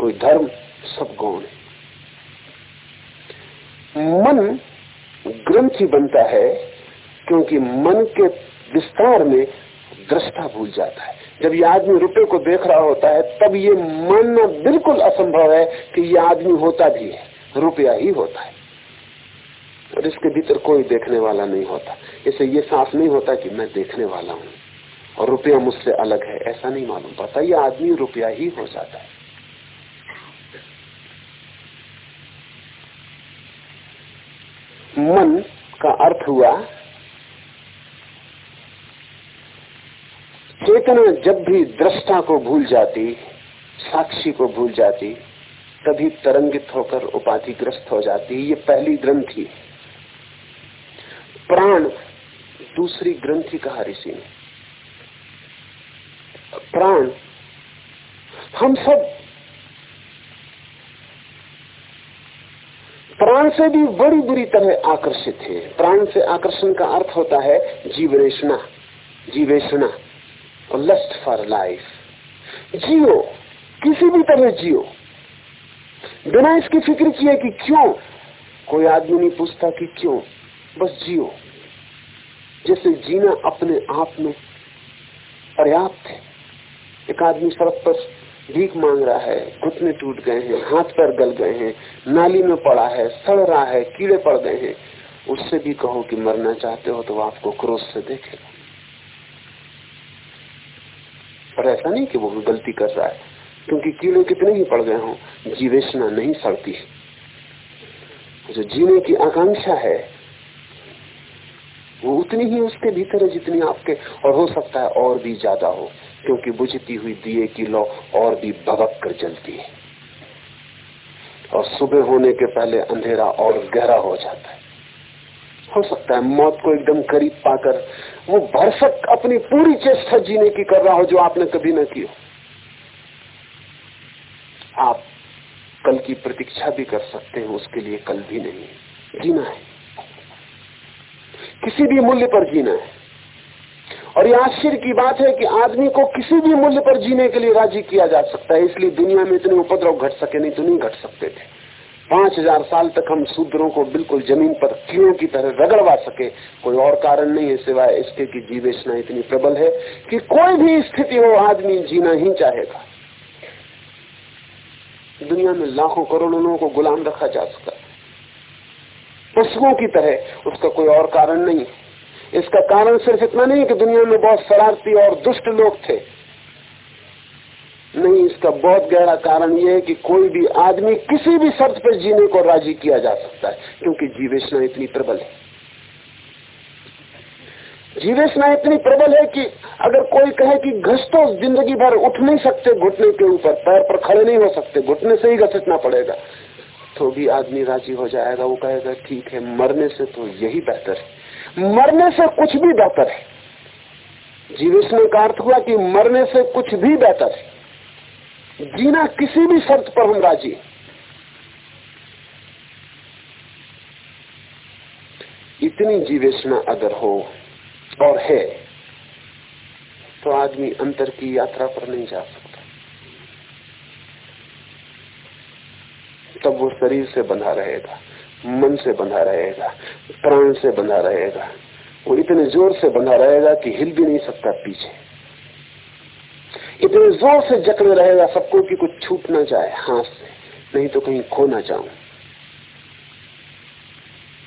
कोई धर्म, सब गौण है। मन ग्रंथि बनता है, क्योंकि मन के विस्तार में दृष्टा भूल जाता है। जब ये आदमी रुपए को देख रहा होता है, तब ये मानना बिल्कुल असंभव है कि ये आदमी होता भी है, रुपया ही होता है। और इसके भीतर कोई देखने वाला नहीं होता। इसे ये साफ़ नहीं होता कि मैं देखने वाला हूँ, और रुपया मुझसे अलग है, ऐसा नहीं मालूम। पड़ता ये आदमी रुपया ही हो जाता है। मन का अर्थ हुआ, चेतना जब भी दृष्टा को भूल जाती, साक्षी को भूल जाती, तभी तरंगित होकर उपाधिग्रस्त हो जाती। ये पहली ग्रंथि प्राण, दूसरी ग्रंथि कहा ऋषि ने। प्राण, हम सब प्राण से भी बड़ी बुरी तरह आकर्षित है। प्राण से आकर्षण का अर्थ होता है जीवरेशना, जीवेशना, और लस्ट फॉर लाइफ जियो, किसी भी तरह जियो। बिना इसकी फ़िक्र किए कि क्यों, कोई आदमी नहीं पूछता कि क्यों, बस जियो। जैसे जीना अपने आप में पर्याप्त है। एक आदमी सड़क पर भीख मांग रहा है, घुटने टूट गए हैं, हाथ पैर गल गए हैं, नाली में पड़ा है, सड़ रहा है, कीड़े पड़ गए हैं। उससे भी कहो कि मरना चाहते हो तो वो आपको क्रोध से देखेगा। पर ऐसा नहीं कि वो गलती कर रहा है, क्योंकि कीड़े कितने ही पड़ गए हों, जीवेशना नहीं सड़ती जो जीने की आकांक्षा है, वो उतनी ही उसके भीतर है जितनी आपके, और हो सकता है और भी ज़्यादा हो। क्योंकि बुझती हुई दिए की लौ और भी भबक कर जलती है। और सुबह होने के पहले अंधेरा और गहरा हो जाता है। हो सकता है मौत को एकदम करीब पाकर वो भरसक अपनी पूरी चेष्टा जीने की कर रहा हो जो आपने कभी ना की हो। आप कल की प्रतीक्षा भी कर सकते हैं, उसके लिए कल भी नहीं। जीना है। किसी भी मूल्य पर जीना है। और ये आश्चर्य की बात है कि आदमी को किसी भी मूल्य पर जीने के लिए राज़ी किया जा सकता है, इसलिए दुनिया में इतने उपद्रव घट सके, नहीं तो नहीं घट सकते थे। पाँच हज़ार साल तक हम शूद्रों को बिल्कुल ज़मीन पर कीड़ों की तरह रगड़वा सके, कोई और कारण नहीं है सिवाय इसके की जीवेशना इतनी प्रबल है कि कोई भी स्थिति हो, आदमी जीना ही चाहेगा। दुनिया में लाखों करोड़ों लोगों को गुलाम रखा जा सकता पशुओं की तरह उसका कोई और कारण नहीं इसका कारण सिर्फ़ इतना नहीं कि दुनिया में बहुत शरारती और दुष्ट लोग थे। नहीं, इसका बहुत गहरा कारण यह है कि कोई भी आदमी किसी भी शर्त पर जीने को राज़ी किया जा सकता है, क्योंकि जीवेशना इतनी प्रबल है। जीवेशना इतनी प्रबल है कि अगर कोई कहे कि घस तो ज़िंदगी भर उठ नहीं सकते घुटने के ऊपर, पैर पर खड़े नहीं हो सकते, घुटने से ही घसटना पड़ेगा तो भी आदमी राज़ी हो जाएगा, वो कहेगा, ठीक है, मरने से तो यही बेहतर है। मरने से कुछ भी बेहतर है। जीवेशना का अर्थ हुआ कि मरने से कुछ भी बेहतर है। जीना किसी भी शर्त पर हम राज़ी इतनी जीवेशना अगर हो और है तो आदमी अंतर की यात्रा पर नहीं जा सकता। तब वो शरीर से बंधा रहेगा। मन से बंधा रहेगा, प्राण से बंधा रहेगा। वो इतने ज़ोर से बंधा रहेगा कि हिल भी नहीं सकता पीछे। इतने ज़ोर से जकड़े रहेगा सबको कि कुछ छूट ना जाए हाथ से, नहीं तो कहीं खो ना जाऊँ।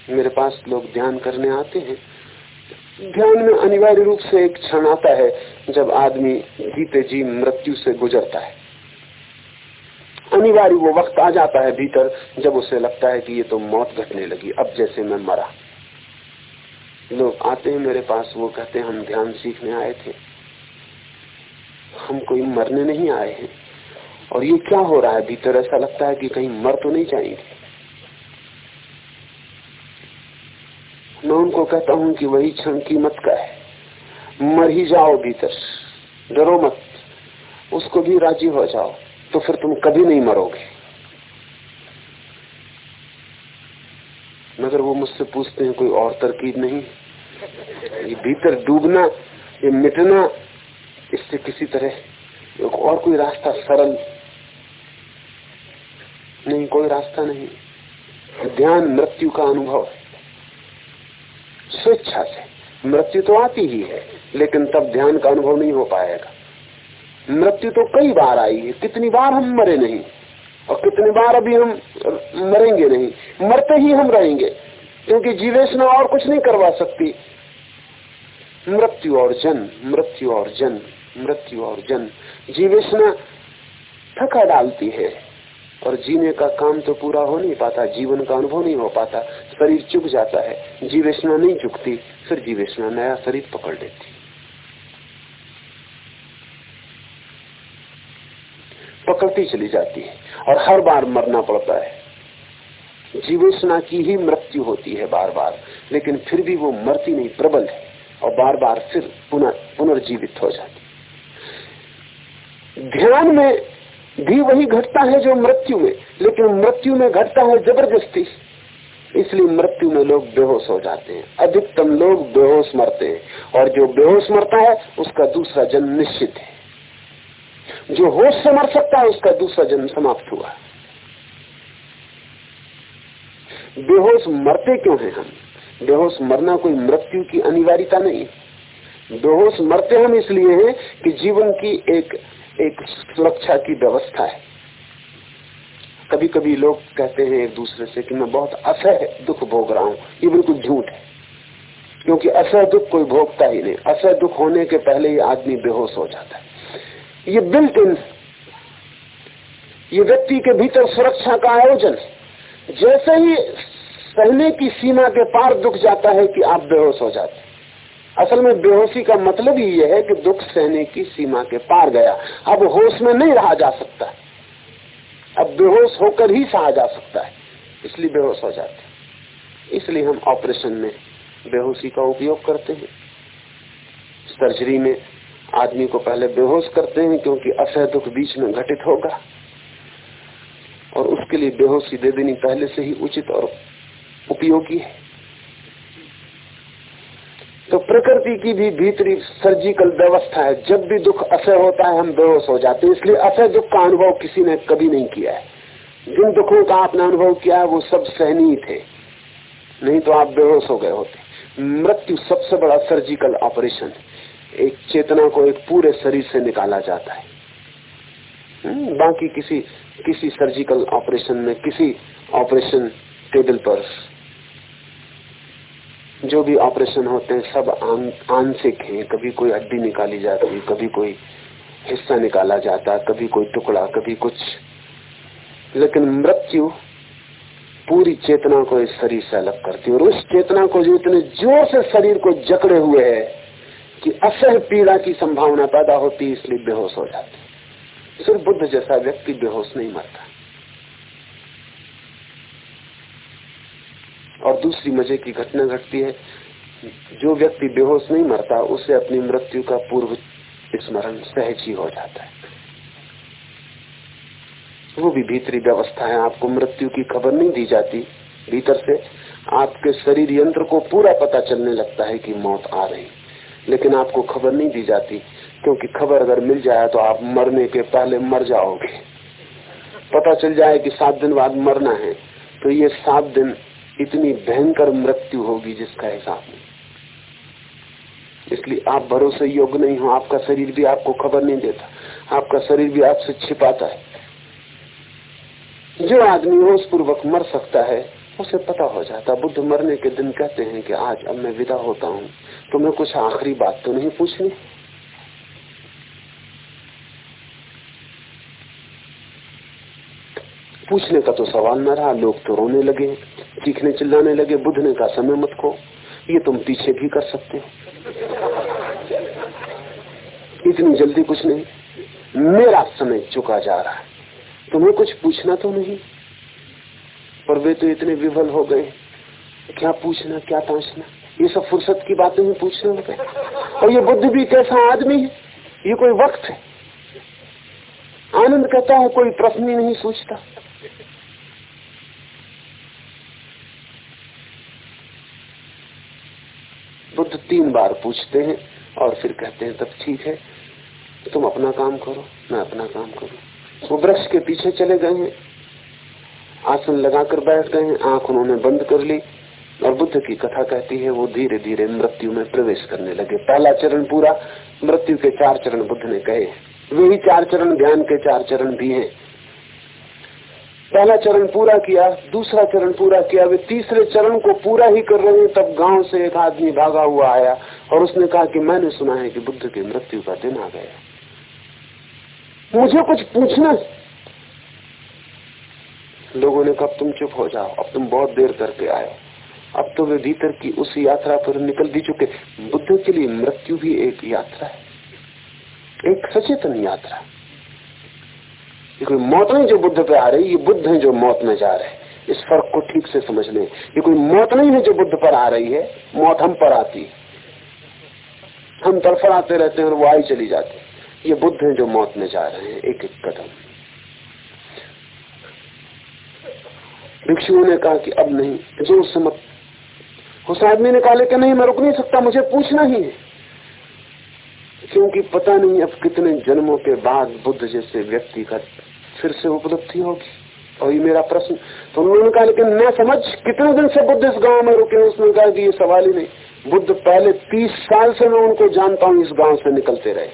मेरे पास लोग ध्यान करने आते हैं। ध्यान में अनिवार्य रूप से एक क्षण आता है जब आदमी जीते जी मृत्यु से गुजरता है। अनिवार्य वो वक्त आ जाता है भीतर जब उसे लगता है कि ये तो मौत घटने लगी, अब जैसे मैं मरा। लोग आते हैं मेरे पास, वो कहते हैं, हम ध्यान सीखने आए थे। हम कोई मरने नहीं आए हैं। और ये क्या हो रहा है? भीतर ऐसा लगता है कि कहीं मर तो नहीं जाएँगे। मैं उनको कहता हूँ कि वही क्षण की मत का है। मर ही जाओ भीतर। डरो मत। उसको भी राज़ी हो जाओ। तो फिर तुम कभी नहीं मरोगे। मगर वो मुझसे पूछते हैं, कोई और तरकीब नहीं? ये भीतर डूबना, ये मिटना, इससे किसी तरह और कोई रास्ता सरल नहीं, कोई रास्ता नहीं। ध्यान मृत्यु का अनुभव स्वेच्छा से मृत्यु तो आती ही है, लेकिन तब ध्यान का अनुभव नहीं हो पाएगा। मृत्यु तो कई बार आई है। कितनी बार हम मरे नहीं और कितनी बार अभी हम मरेंगे नहीं। मरते ही हम रहेंगे, क्योंकि जीवेशना और कुछ नहीं करवा सकती। मृत्यु और जन्म, मृत्यु और जन्म, मृत्यु और जन्म। जीवेशना थका डालती है और जीने का काम तो पूरा हो नहीं पाता, जीवन का अनुभव नहीं हो पाता, शरीर चुक जाता है। जीवेशना नहीं चुकती, फिर जीवेशना नया शरीर पकड़ लेती। पकड़ती चली जाती है और हर बार मरना पड़ता है। जीवेशना की ही मृत्यु होती है बार बार लेकिन फिर भी वो मरती नहीं, प्रबल है और बार बार फिर पुनर्जीवित हो जाती ध्यान में भी वही घटता है जो मृत्यु में, लेकिन मृत्यु में घटता है ज़बरदस्ती। इसलिए मृत्यु में लोग बेहोश हो जाते हैं, अधिकतम लोग बेहोश मरते हैं और जो बेहोश मरता है, उसका दूसरा जन्म निश्चित है। जो होश से मर सकता है, उसका दूसरा जन्म समाप्त हुआ। बेहोश मरते क्यों हैं हम? बेहोश मरना कोई मृत्यु की अनिवार्यता नहीं। बेहोश मरते हम इसलिए हैं कि जीवन की एक एक सुरक्षा की व्यवस्था है। कभी कभी लोग कहते हैं एक दूसरे से कि मैं बहुत असह दुख भोग रहा हूँ। ये बिल्कुल झूठ है। क्योंकि असह दुख कोई भोगता ही नहीं। असह दुख होने के पहले ही आदमी बेहोश हो जाता है। ये बिल्ट इन ये व्यक्ति के भीतर सुरक्षा का आयोजन, जैसे ही सहने की सीमा के पार दुख जाता है कि आप बेहोश हो जाते असल में बेहोशी का मतलब ही यह है कि दुख सहने की सीमा के पार गया। अब होश में नहीं रहा जा सकता। अब बेहोश होकर ही सहा जा सकता है। इसलिए बेहोश हो जाते इसलिए हम ऑपरेशन में बेहोशी का उपयोग करते हैं। सर्जरी में आदमी को पहले बेहोश करते हैं क्योंकि असह दुख बीच में घटित होगा। और उसके लिए बेहोशी दे देनी पहले से ही उचित और उपयोगी है। तो प्रकृति की भी भीतरी सर्जिकल व्यवस्था है। जब भी दुख असह होता है, हम बेहोश हो जाते हैं। इसलिए असह दुख का अनुभव किसी ने कभी नहीं किया है। जिन दुखों का आपने अनुभव किया है, वो सब सहनीय थे। नहीं तो आप बेहोश हो गए होते। मृत्यु सबसे बड़ा सर्जिकल ऑपरेशन एक चेतना को एक पूरे शरीर से निकाला जाता है। हम्म, बाकी किसी किसी सर्जिकल ऑपरेशन में किसी ऑपरेशन टेबल पर जो भी ऑपरेशन होते हैं सब आंशिक हैं। कभी कोई हड्डी निकाली जाती है कभी कोई हिस्सा निकाला जाता कभी कोई टुकड़ा कभी कुछ। लेकिन मृत्यु पूरी चेतना को इस शरीर से अलग करती है। और उस चेतना को जो इतने ज़ोर से शरीर को जकड़े हुए है कि असह पीड़ा की संभावना पैदा होती इसलिए बेहोश हो जाती सिर्फ़ बुद्ध जैसा व्यक्ति बेहोश नहीं मरता। और दूसरी मज़े की घटना घटती है, जो व्यक्ति बेहोश नहीं मरता, उसे अपनी मृत्यु का पूर्व स्मरण सहज ही हो जाता है। वो भी भीतरी व्यवस्था है, आपको मृत्यु की खबर नहीं दी जाती। भीतर से आपके शरीर यंत्र को पूरा पता चलने लगता है कि मौत आ रही। लेकिन आपको खबर नहीं दी जाती, क्योंकि खबर अगर मिल जाए तो आप मरने के पहले मर जाओगे। पता चल जाए कि सात दिन बाद मरना है तो ये सात दिन इतनी भयंकर मृत्यु होगी जिसका हिसाब नहीं। इसलिए आप भरोसे योग्य नहीं हो, आपका शरीर भी आपको खबर नहीं देता, आपका शरीर भी आपसे छिपाता है। जो आदमी होश पूर्वक मर सकता है उसे पता हो जाता। बुद्ध मरने के दिन कहते हैं कि आज अब मैं विदा होता हूँ। तो मैं कुछ आखिरी बात तो नहीं पूछनी? पूछने का तो सवाल न रहा, लोग तो रोने लगे, चीखने चिल्लाने लगे बुद्ध ने कहा समय मत को ये तुम पीछे भी कर सकते हो। इतनी जल्दी कुछ नहीं। मेरा समय चुका जा रहा है। तुम्हें कुछ पूछना तो नहीं? पर वे तो इतने विवल हो गए। क्या पूछना, क्या ताछना ये सब फुर्सत की बातें ही पूछने लगे और ये बुद्ध भी कैसा आदमी है, ये कोई वक्त है। आनंद कहता है, कोई प्रश्न ही नहीं सोचता बुद्ध तीन बार पूछते हैं और फिर कहते हैं, तब ठीक है, तुम अपना काम करो, मैं अपना काम करूँ। वो वृक्ष के पीछे चले गए हैं। आसन लगाकर बैठ गए, आँख उन्होंने बंद कर ली और बुद्ध की कथा कहती है, वो धीरे धीरे मृत्यु में प्रवेश करने लगे। पहला चरण पूरा, मृत्यु के चार चरण बुद्ध ने कहे। वही चार चरण ध्यान के चार चरण भी हैं। पहला चरण पूरा किया, दूसरा चरण पूरा किया, वे तीसरे चरण को पूरा ही कर रहे हैं, तब गाँव से एक आदमी भागा हुआ आया और उसने कहा कि मैंने सुना है कि बुद्ध की मृत्यु का दिन आ गया। मुझे कुछ पूछना लोगों ने कहा तुम चुप हो जाओ, अब तुम बहुत देर करके आए अब तो वे भीतर की उस यात्रा पर निकल भी चुके बुद्ध के लिए मृत्यु भी एक यात्रा है। एक सचेतन यात्रा। ये कोई मौत नहीं जो बुद्ध पे आ रही, ये बुद्ध है जो मौत में जा रहे हैं। इस फ़र्क को ठीक से समझ लें ये कोई मौत नहीं है जो बुद्ध पर आ रही है। मौत हम पर आती है। हम तरफड़ाते रहते हैं और वो आई चली जाती है। ये बुद्ध हैं जो मौत में जा रहे हैं। एक एक कदम। भिक्षुओं ने कहा कि अब नहीं, ज़ोर से मत। उस आदमी ने कहा, लेकिन नहीं, मैं रुक नहीं सकता, मुझे पूछना ही है। क्योंकि पता नहीं अब कितने जन्मों के बाद बुद्ध जैसे व्यक्ति का फिर से उपलब्धि होगी। और ये मेरा प्रश्न। तो उन्होंने कहा, लेकिन मैं समझ कितने दिन से बुद्ध इस गाँव में रुके उसने कहा कि ये सवाल ही नहीं। बुद्ध पहले तीस साल से मैं उनको जानता हूँ, इस गाँव से निकलते रहे।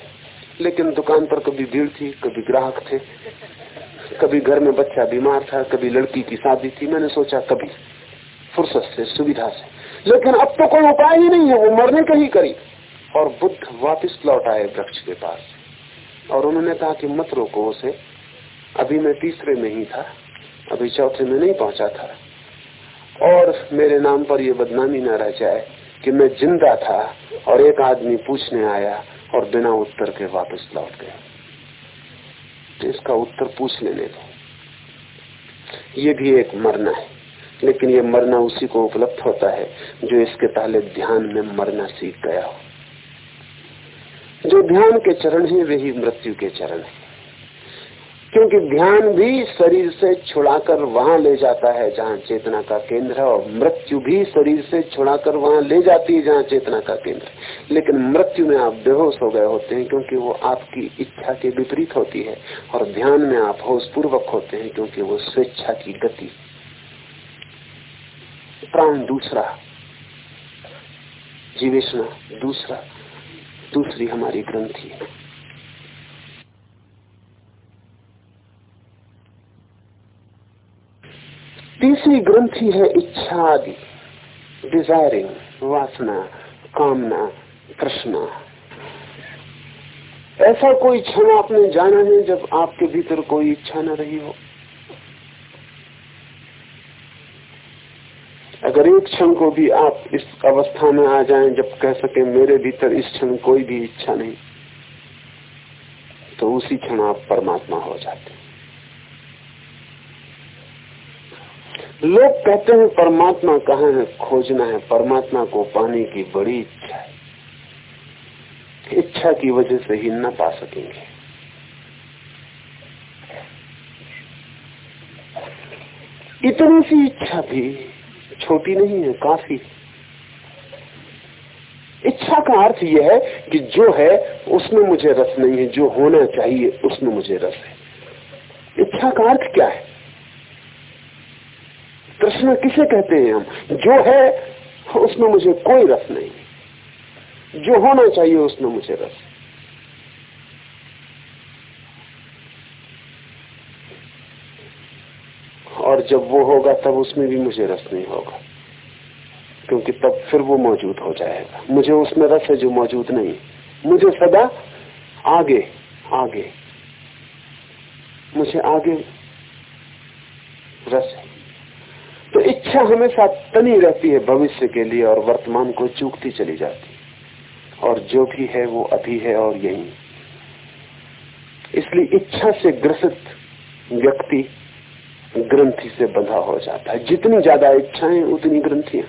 लेकिन दुकान पर कभी भीड़ थी, कभी ग्राहक थे। कभी घर में बच्चा बीमार था, कभी लड़की की शादी थी, मैंने सोचा कभी फुर्सत से, सुविधा से। लेकिन अब तो कोई उपाय ही नहीं है, वो मरने के ही करीब। और बुद्ध वापस लौट आए वृक्ष के पास। और उन्होंने कहा कि मत रोको उसे। अभी मैं तीसरे में ही था, अभी चौथे में नहीं पहुँचा था। और मेरे नाम पर ये बदनामी न रह जाए कि मैं ज़िंदा था और एक आदमी पूछने आया और बिना उत्तर के वापस लौट गया। तो इसका उत्तर पूछ लेने दो। ये भी एक मरना है, लेकिन ये मरना उसी को उपलब्ध होता है जो इसके पहले ध्यान में मरना सीख गया हो। जो ध्यान के चरण है वही मृत्यु के चरण है। क्योंकि ध्यान भी शरीर से छुड़ाकर वहाँ ले जाता है जहाँ चेतना का केंद्र है, और मृत्यु भी शरीर से छुड़ाकर वहाँ ले जाती है जहाँ चेतना का केंद्र लेकिन मृत्यु में आप बेहोश हो गए होते हैं क्योंकि वो आपकी इच्छा के विपरीत होती है, और ध्यान में आप होश पूर्वक होते हैं क्योंकि वो स्वेच्छा की गति। प्राण दूसरा, जीवेशना दूसरा, दूसरी हमारी ग्रंथि है। तीसरी ग्रंथि है इच्छा आदि डिजायरिंग वासना, कामना कृष्णा ऐसा कोई क्षण आपने जाना है जब आपके भीतर कोई इच्छा न रही हो? अगर एक क्षण को भी आप इस अवस्था में आ जाएँ जब कह सके, मेरे भीतर इस क्षण कोई भी इच्छा नहीं तो उसी क्षण आप परमात्मा हो जाते लोग कहते हैं परमात्मा कहाँ है? खोजना है। परमात्मा को पाने की बड़ी इच्छा है। इच्छा की वजह से ही न पा सकेंगे। इतनी सी इच्छा भी छोटी नहीं है, काफ़ी। इच्छा का अर्थ यह है कि जो है, उसमें मुझे रस नहीं है। जो होना चाहिए, उसमें मुझे रस है। इच्छा का अर्थ क्या है? कृष्ण किसे कहते हैं हम? जो है, उसमें मुझे कोई रस नहीं। जो होना चाहिए, उसमें मुझे रस। और जब वो होगा, तब उसमें भी मुझे रस नहीं होगा। क्योंकि तब फिर वो मौजूद हो जाएगा। मुझे उसमें रस है जो मौजूद नहीं। मुझे सदा आगे आगे। मुझे आगे रस है। इच्छा हमेशा तनी रहती है भविष्य के लिए और वर्तमान को चूकती चली जाती और जो भी है वो अभी है और यही इसलिए इच्छा से ग्रसित व्यक्ति ग्रंथि से बंधा हो जाता है। जितनी ज़्यादा इच्छाएँ उतनी ग्रंथियाँ।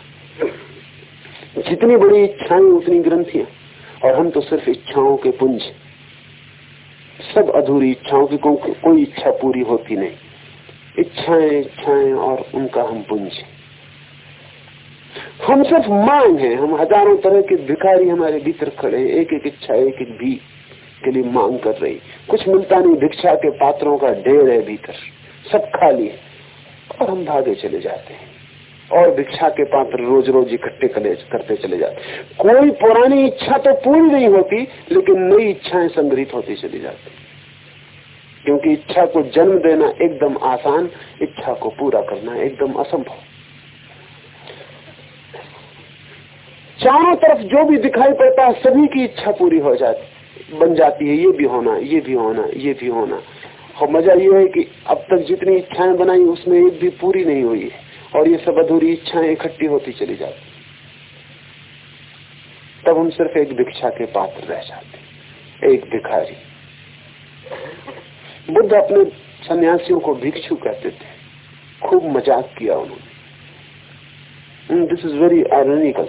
जितनी बड़ी इच्छाएँ उतनी ग्रंथियाँ। और हम तो सिर्फ़ इच्छाओं के पुंज सब अधूरी इच्छाओं की को, कोई इच्छा पूरी होती नहीं। इच्छाएँ इच्छाएँ और उनका हम पुंज हम सिर्फ़ मांग हैं, हम हज़ारों तरह के भिखारी हमारे भीतर खड़े हैं एक एक इच्छा एक एक भी के लिए मांग कर रही कुछ मिलता नहीं, भिक्षा के पात्रों का ढेर है भीतर, सब खाली है। और हम भागे चले जाते हैं। और भिक्षा के पात्र रोज रोज इकट्ठे करते चले जाते कोई पुरानी इच्छा तो पूरी नहीं होती, लेकिन नई इच्छाएँ संग्रहित होती चली जाती क्योंकि इच्छा को जन्म देना एकदम आसान, इच्छा को पूरा करना एकदम असंभव। चारों तरफ़ जो भी दिखाई पड़ता है, सभी की इच्छा पूरी हो जाती, बन जाती है, ये भी होना, ये भी होना, ये भी होना। और मज़ा ये है कि अब तक जितनी इच्छाएँ बनाई, उसमें एक भी पूरी नहीं हुई है। और ये सब अधूरी इच्छाएँ इकट्ठी होती चली जाती। तब हम सिर्फ़ एक भिक्षा के पात्र रह जाते एक भिखारी। बुद्ध अपने सन्यासियों को भिक्षु कहते थे। खूब मज़ाक किया उन्होंने। दिस इज़ वेरी आयरनिकल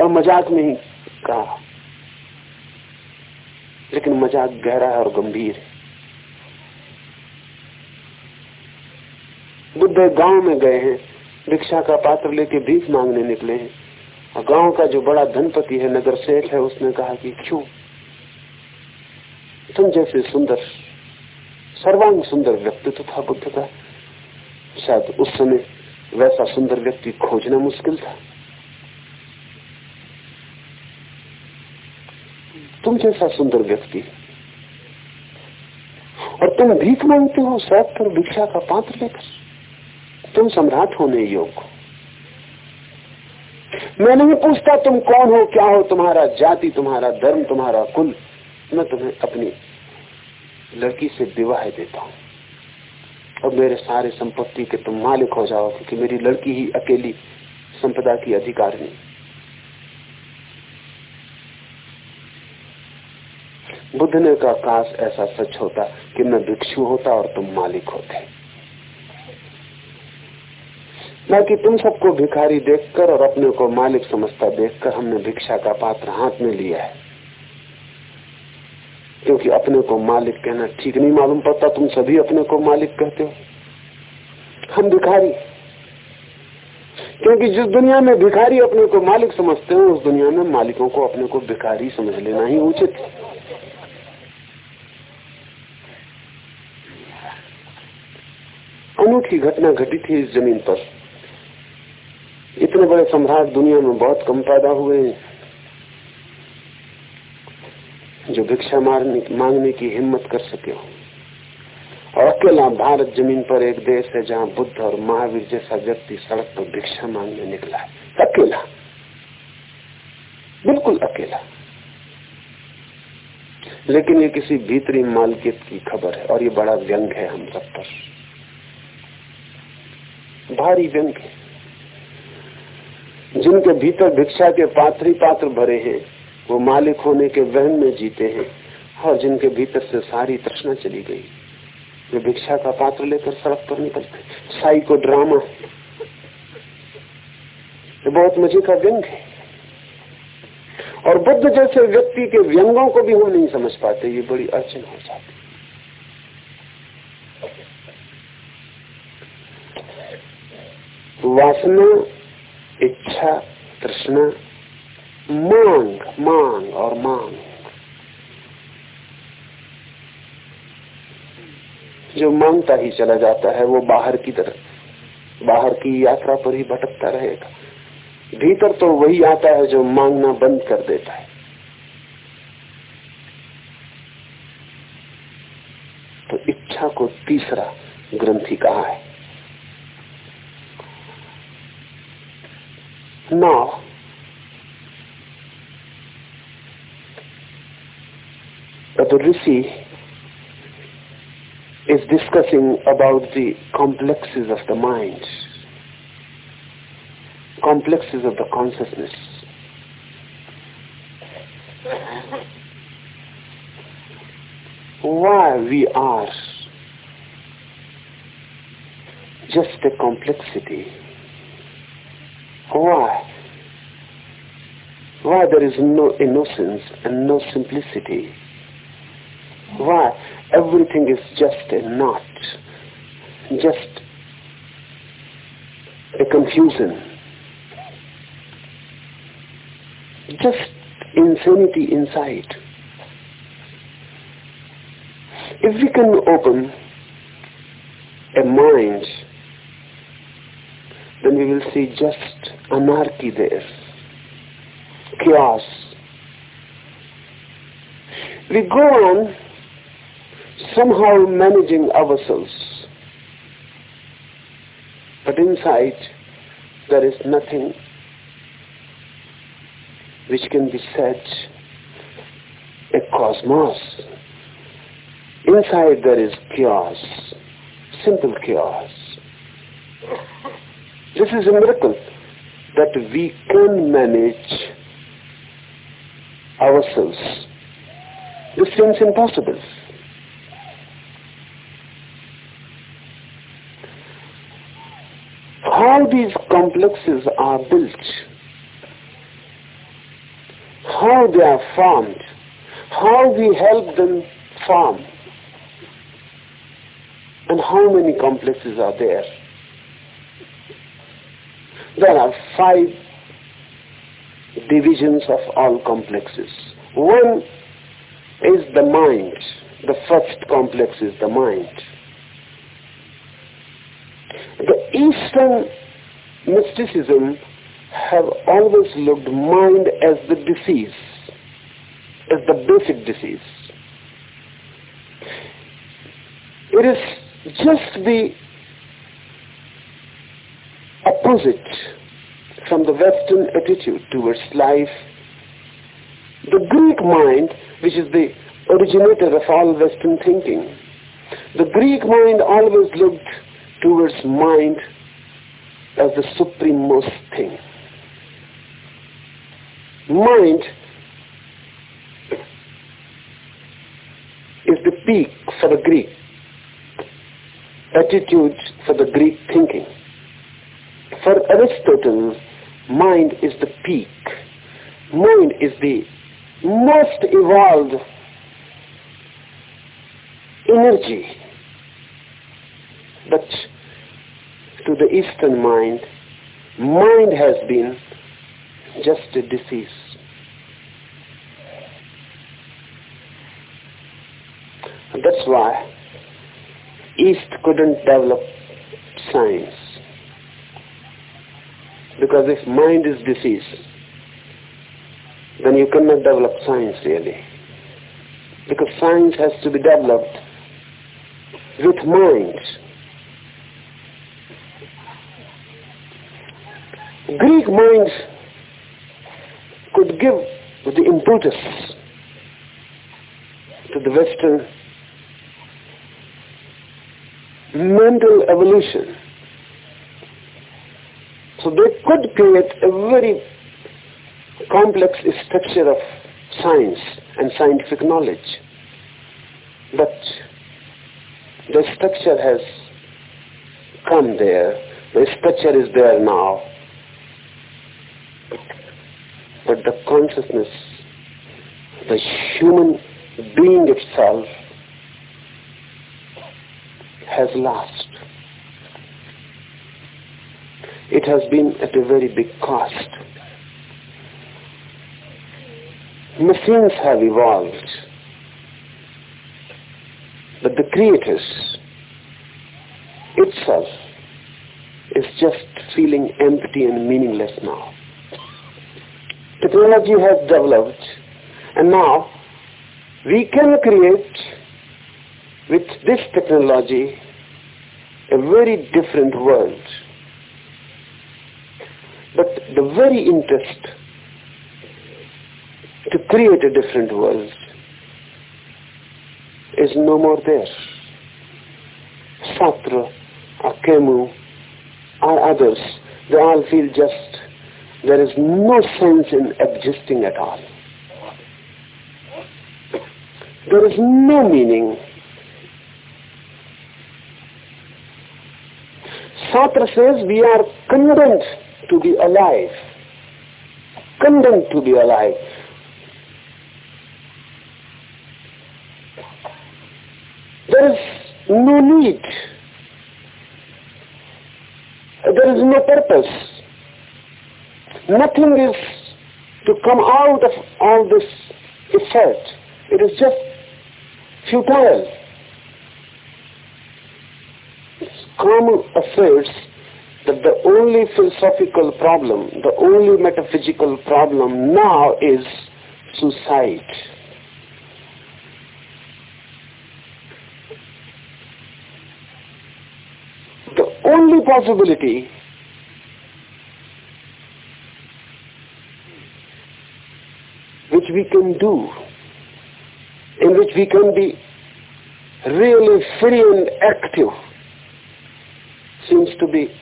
और मज़ाक में ही कहा। लेकिन मज़ाक गहरा है और गंभीर है। बुद्ध गाँव में गए हैं, भिक्षा का पात्र लेके भीख मांगने निकले हैं। और गाँव का जो बड़ा धनपति है, नगर सेठ है, उसने कहा कि क्यों? तुम जैसे सुंदर, सर्वांग सुंदर व्यक्तित्व था बुद्ध का। शायद उस समय वैसा सुंदर व्यक्ति खोजना मुश्किल था। तुम जैसा सुंदर व्यक्ति। और तुम भीख मांगते हो सड़क पर भिक्षा का पात्र लेकर। तुम सम्राट होने योग्य मैं नहीं पूछता तुम कौन हो, क्या हो, तुम्हारा जाति, तुम्हारा धर्म, तुम्हारा कुल। मैं तुम्हें अपनी लड़की से विवाह देता हूँ। और मेरे सारे संपत्ति के तुम मालिक हो जाओ क्योंकि मेरी लड़की ही अकेली संपदा की अधिकार नहीं। बुद्ध ने का काश ऐसा सच होता कि मैं भिक्षु होता और तुम मालिक होते। बाकी तुम सबको भिखारी देखकर और अपने को मालिक समझता देखकर हमने भिक्षा का पात्र हाथ में लिया है। क्योंकि अपने को मालिक कहना ठीक नहीं मालूम पड़ता, तुम सभी अपने को मालिक कहते हो। हम भिखारी। क्योंकि जिस दुनिया में भिखारी अपने को मालिक समझते हैं, उस दुनिया में मालिकों को अपने को भिखारी समझ लेना ही उचित है। अनूठी घटना घटी थी इस ज़मीन पर? इतने बड़े सम्राट दुनिया में बहुत कम पैदा हुए हैं। जो भिक्षा मारने, मांगने की हिम्मत कर सके हो। और अकेला भारत ज़मीन पर एक देश है जहाँ बुद्ध और महावीर जैसा व्यक्ति सड़क पर भिक्षा मांगने निकला है। अकेला। बिल्कुल अकेला। लेकिन ये किसी भीतरी मालकियत की खबर है और ये बड़ा व्यंग है हम सब पर। भारी व्यंग जिनके भीतर भिक्षा के पात्र ही पात्र भरे हैं, वो मालिक होने के वहन में जीते हैं, और जिनके भीतर से सारी तृष्णा चली गई। वे भिक्षा का पात्र लेकर सड़क पर निकलते साई को ड्रामा ये बहुत मज़े का व्यंग है। और बुद्ध जैसे व्यक्ति के व्यंगों को भी हम नहीं समझ पाते, ये बड़ी अड़चन हो जाती वासना, इच्छा, तृष्णा, मांग मांग और मांग। जो माँगता ही चला जाता है, वो बाहर की तरफ़, बाहर की यात्रा पर ही भटकता रहेगा। भीतर तो वही आता है जो मांगना बंद कर देता है। तो इच्छा को तीसरा ग्रंथि कहा है। Now, the Rishi is discussing about the complexes of the mind, complexes of the consciousness. Why we are just a complexity why? Why there is no innocence and no simplicity? Why? Everything is just a knot, just a confusion, just insanity inside. If we can open a mind, then we will see just anarchy there, chaos. We go on somehow managing ourselves, but inside there is nothing which can be said a cosmos. Inside there is chaos, simple chaos. This is a miracle that we can manage ourselves. This seems impossible. How these complexes are built, how they are formed, how we help them form, and how many complexes are there. There are five divisions of all complexes. One is the mind. The first complex is the mind. The Eastern mysticism have always looked mind as the disease, as the basic disease. It is just the opposite from the Western attitude towards life. The Greek mind, which is the originator of all Western thinking, the Greek mind always looked towards mind as the supremost thing. Mind is the peak for the Greek, attitude for the Greek thinking. For Aristotle, mind is the peak. Mind is the most evolved energy. But to the Eastern mind, mind has been just a disease. And that's why East couldn't develop science. Because if mind is disease, then you cannot develop science really. Because science has to be developed with mind. Greek minds could give the impetus to the Western mental evolution. Could create a very complex structure of science and scientific knowledge. But the structure has come there. The structure is there now. But the consciousness, the human being itself has lost. It has been at a very big cost. Machines have evolved, but the creators itself is just feeling empty and meaningless now. Technology has developed and now we can create with this technology a very different world. But the very interest to create a different world is no more there. Sartre or Camus or others, they all feel just there is no sense in existing at all. There is no meaning. Sartre says we are condemned to be alive. Condemned to be alive. There is no need. There is no purpose. Nothing is to come out of all this effort. It is just futile. It's Common asserts that the only philosophical problem, the only metaphysical problem now is suicide. The only possibility which we can do, in which we can be really free and active, seems to be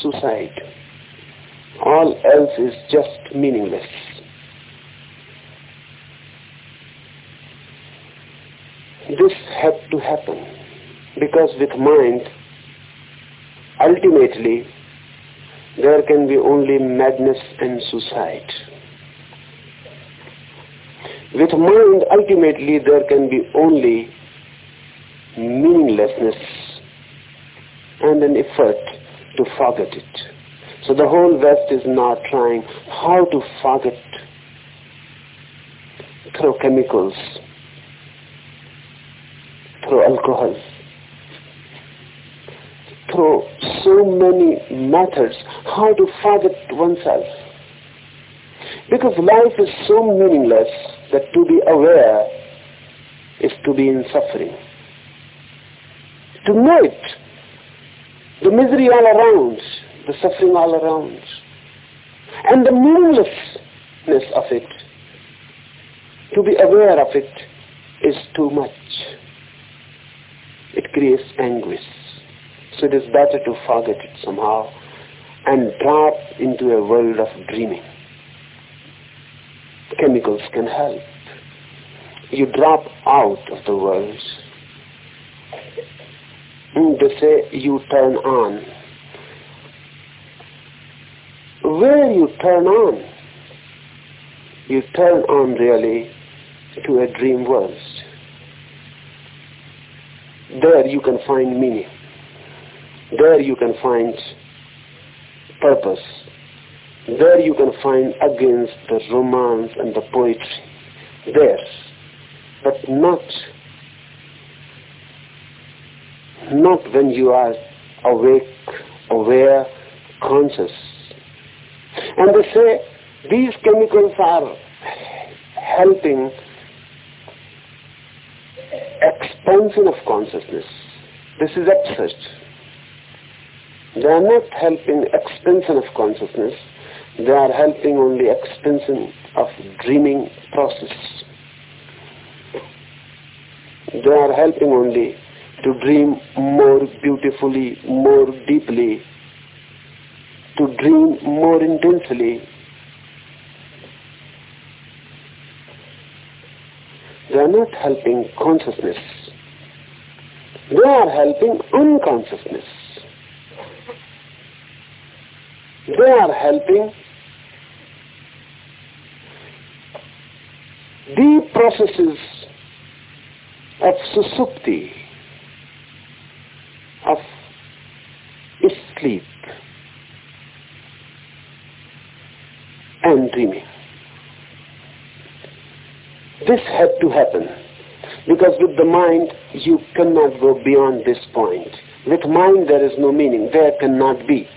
suicide. All else is just meaningless. This had to happen because with mind, ultimately, there can be only madness and suicide. With mind, ultimately, there can be only meaninglessness and an effort to forget it. So the whole West is now trying how to forget through chemicals, through alcohol, through so many methods, how to forget oneself. Because life is so meaningless that to be aware is to be in suffering. To know it, the misery all around, the suffering all around, and the meaninglessness of it, to be aware of it is too much. It creates anguish. So it is better to forget it somehow and drop into a world of dreaming. Chemicals can help. You drop out of the world. They say you turn on. Where you turn on? You turn on really to a dream world. There you can find meaning. There you can find purpose. There you can find against the romance and the poetry. There. But not not when you are awake, aware, conscious. And they say these chemicals are helping expansion of consciousness. This is absurd. They are not helping expansion of consciousness. They are helping only expansion of dreaming process. They are helping only to dream more beautifully, more deeply, to dream more intensely. They are not helping consciousness. They are helping unconsciousness. They are helping the processes of susupti, of sleep and dreaming. This had to happen because with the mind you cannot go beyond this point. With mind there is no meaning, there cannot be.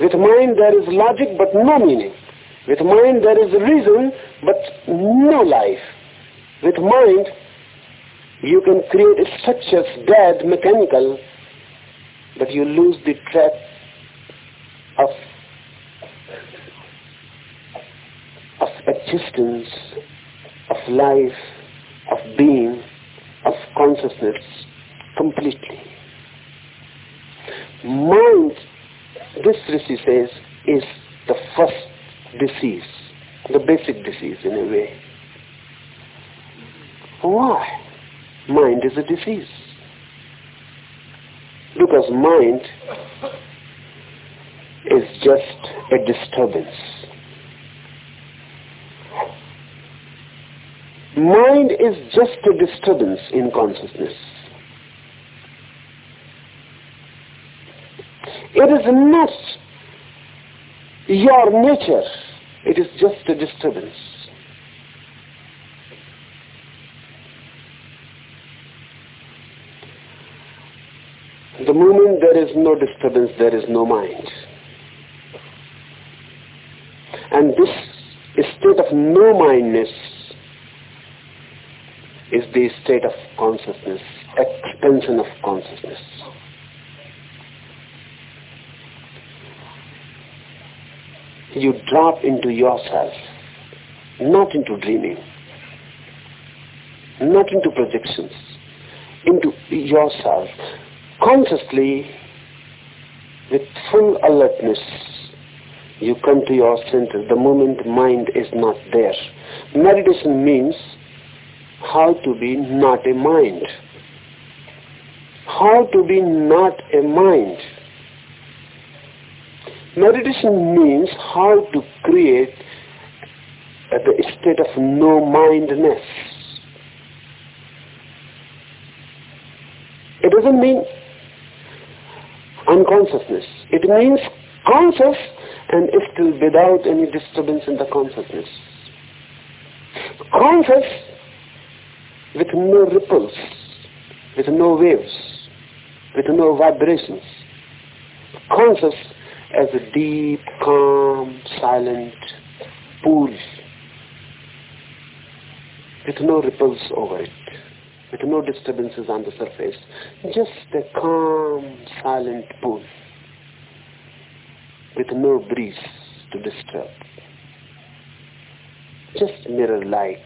With mind there is logic but no meaning. With mind there is reason but no life. With mind you can create such as dead mechanical but you lose the track of of existence, of life, of being, of consciousness completely. Mind, this Rishi says, is the first disease, the basic disease in a way. Why? Mind is a disease. Because mind is just a disturbance. Mind is just a disturbance in consciousness. It is not your nature. It is just a disturbance. The moment there is no disturbance, there is no mind. And this state of no-mindness is the state of consciousness, expansion of consciousness. You drop into yourself, not into dreaming, not into projections, into yourself, consciously, with full alertness, you come to your center the moment mind is not there. Meditation means how to be not a mind. How to be not a mind. Meditation means how to create the state of no-mindness. It doesn't mean unconsciousness. It means conscious and still without any disturbance in the consciousness. Conscious with no ripples, with no waves, with no vibrations. Conscious as a deep, calm, silent pool with no ripples over it, with no disturbances on the surface. Just a calm, silent pool with no breeze to disturb. Just mirror-like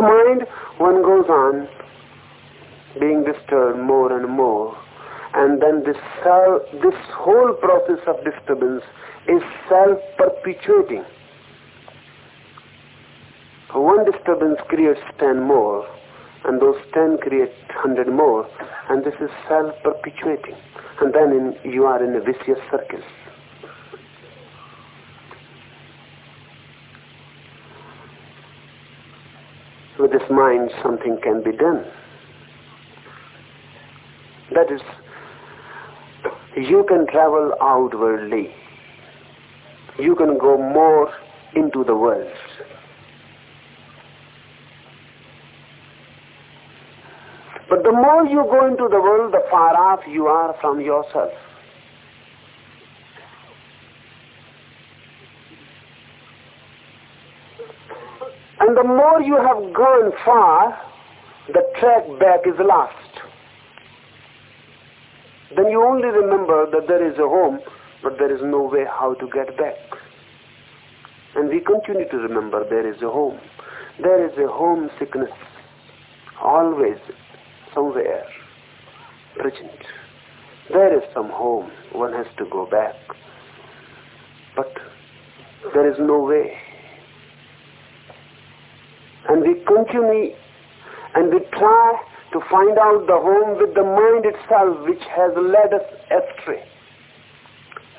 mind, one goes on being disturbed more and more. And then this, self, this whole process of disturbance is self-perpetuating. One disturbance creates ten more, and those ten create hundred more, and this is self-perpetuating. And then in, you are in a vicious circle. With this mind something can be done. That is, you can travel outwardly. You can go more into the world. But the more you go into the world, the far off you are from yourself. And the more you have gone far, the track back is lost. Then you only remember that there is a home, but there is no way how to get back. And we continue to remember there is a home. There is a homesickness always somewhere present. There is some home. One has to go back. But there is no way. And we continue and we try to find out the home with the mind itself which has led us astray.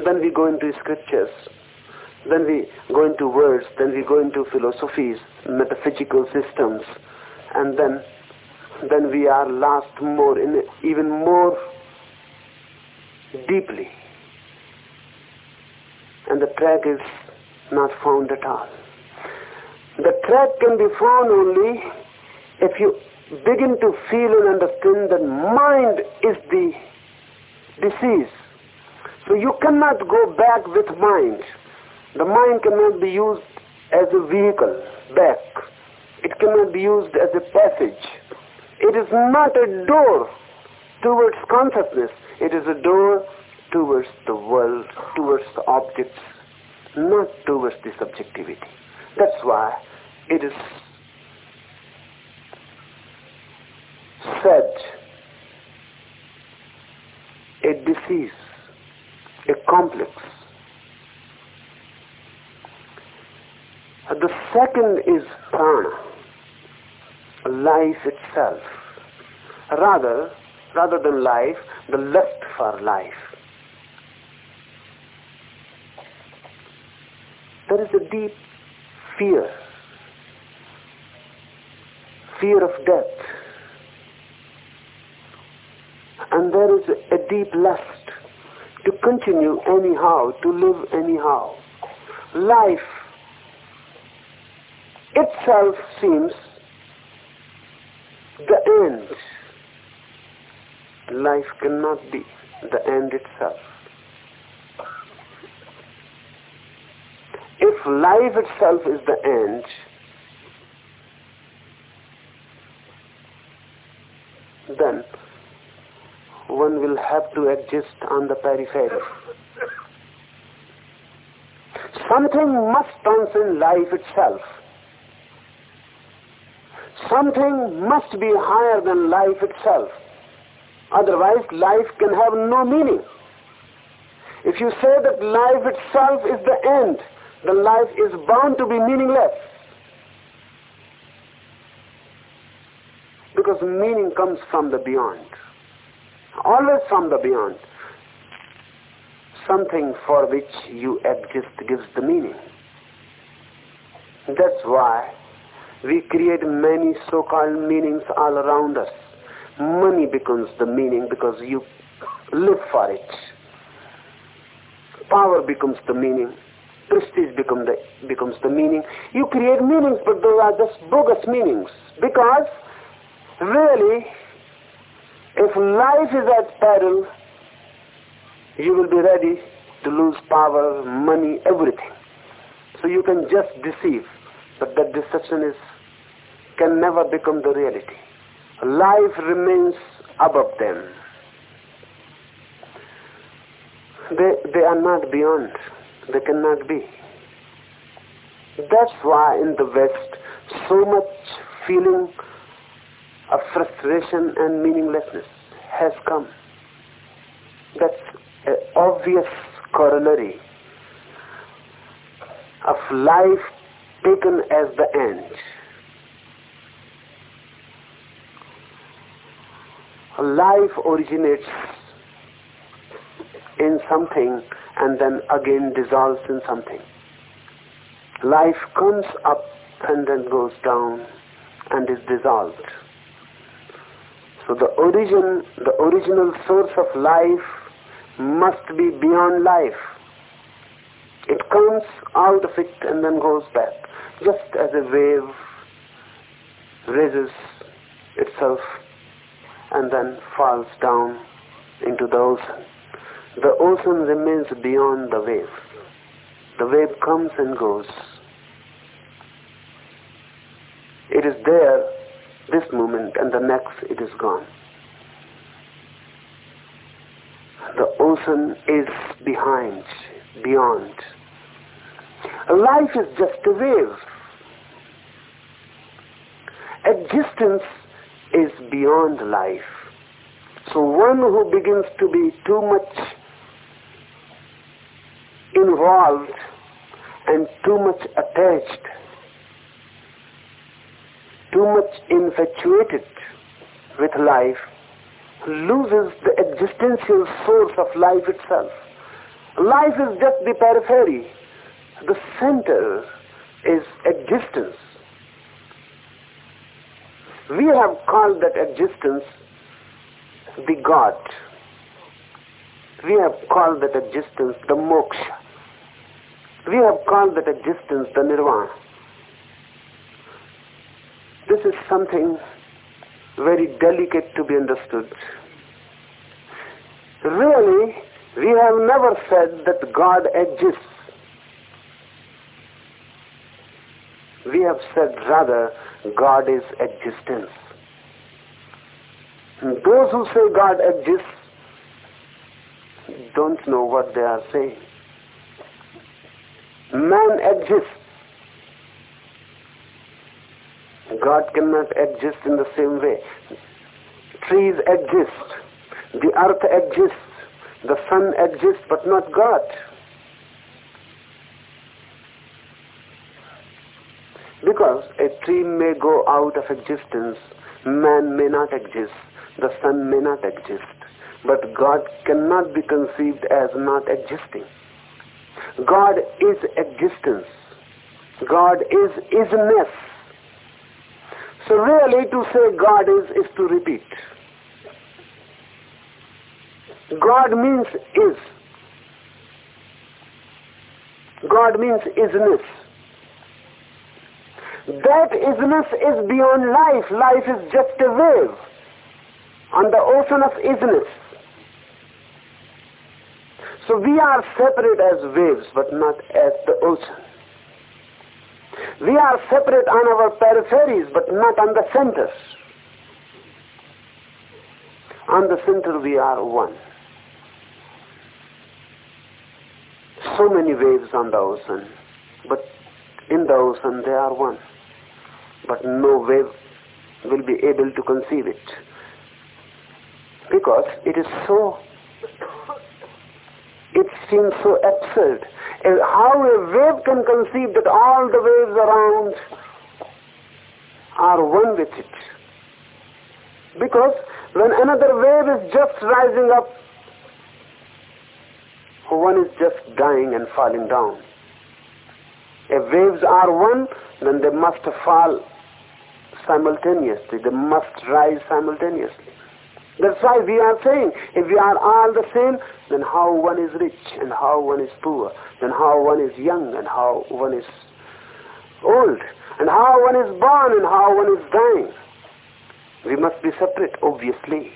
Then we go into scriptures then we go into words, then we go into philosophies, metaphysical systems, and then then we are lost more in even more deeply. And the track is not found at all. The track can be found only if you begin to feel and understand that mind is the disease. So you cannot go back with mind. The mind cannot be used as a vehicle back. It cannot be used as a passage. It is not a door towards consciousness. It is a door towards the world, towards the objects, not towards the subjectivity. That's why it is said a disease, a complex, The second is prana, life itself. Rather, rather than life, the lust for life. There is a deep fear, fear of death. And there is a deep lust to continue anyhow, to live anyhow. Life itself seems the end. Life cannot be the end itself. If life itself is the end, then one will have to exist on the periphery. Something must transcend life itself. Something must be higher than life itself. Otherwise, life can have no meaning. If you say that life itself is the end, then life is bound to be meaningless. Because meaning comes from the beyond. Always from the beyond. Something for which you exist gives the meaning. That's why we create many so-called meanings all around us. Money becomes the meaning because you live for it. Power becomes the meaning. Prestige become the, becomes the meaning. You create meanings, but those are just bogus meanings. Because, really, if life is at peril, you will be ready to lose power, money, everything. So you can just deceive. But that deception is can never become the reality. Life remains above them. They, they are not beyond. They cannot be. That's why in the West so much feeling of frustration and meaninglessness has come. That's an uh, obvious corollary of life taken as the end. life originates in something and then again dissolves in something. Life comes up and then goes down and is dissolved. So the origin, the original source of life must be beyond life. It comes out of it and then goes back, just as a wave raises itself and then falls down into the ocean. The ocean remains beyond the wave. The wave comes and goes. It is there this moment and the next it is gone. The ocean is behind, beyond. Life is just a wave. Existence is beyond life. So one who begins to be too much involved and too much attached, too much infatuated with life, loses the existential source of life itself. Life is just the periphery. The center is existence. We have called that existence the God. We have called that existence the moksha. We have called that existence the nirvana. This is something very delicate to be understood. Really, we have never said that God exists. We have said rather God is existence. And those who say God exists don't know what they are saying. Man exists. God cannot exist in the same way. Trees exist. The earth exists. The sun exists, but not God. Because a tree may go out of existence, man may not exist, the sun may not exist. But God cannot be conceived as not existing. God is existence. God is isness. So really to say God is is to repeat. God means is. God means isness. That isness is beyond life. Life is just a wave on the ocean of isness. So we are separate as waves, but not as the ocean. We are separate on our peripheries, but not on the centers. On the center we are one. So many waves on the ocean, but in the ocean they are one. But no wave will be able to conceive it. Because it is so seems so absurd. How a wave can conceive that all the waves around are one with it. Because when another wave is just rising up, one is just dying and falling down. If waves are one, then they must fall simultaneously. They must rise simultaneously. That's why we are saying, if we are all the same, then how one is rich and how one is poor, then how one is young and how one is old, and how one is born and how one is dying. We must be separate, obviously.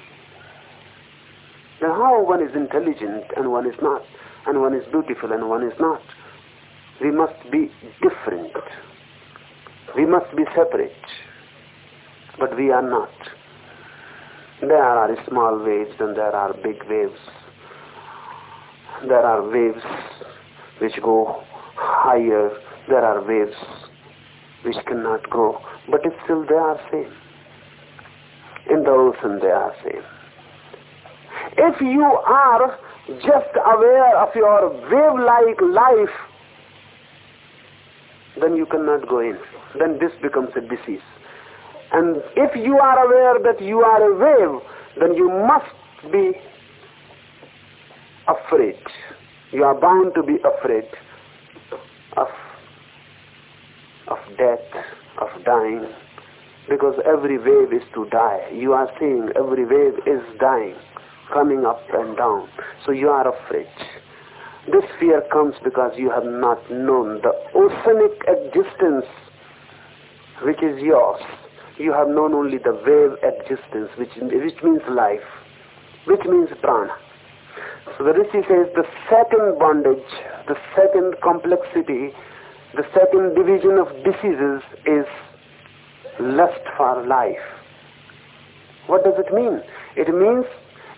Then how one is intelligent and one is not, and one is beautiful and one is not. We must be different. We must be separate. But we are not. There are small waves and there are big waves. There are waves which go higher. There are waves which cannot go. But still they are same. In the ocean they are same. If you are just aware of your wave-like life, then you cannot go in. Then this becomes a disease. And if you are aware that you are a wave, then you must be afraid. You are bound to be afraid of, of death, of dying, because every wave is to die. You are seeing every wave is dying, coming up and down. So you are afraid. This fear comes because you have not known the oceanic existence which is yours you have known only the wave existence, which, which means life, which means prana. So the Rishi says the second bondage, the second complexity, the second division of diseases is lust for life. What does it mean? It means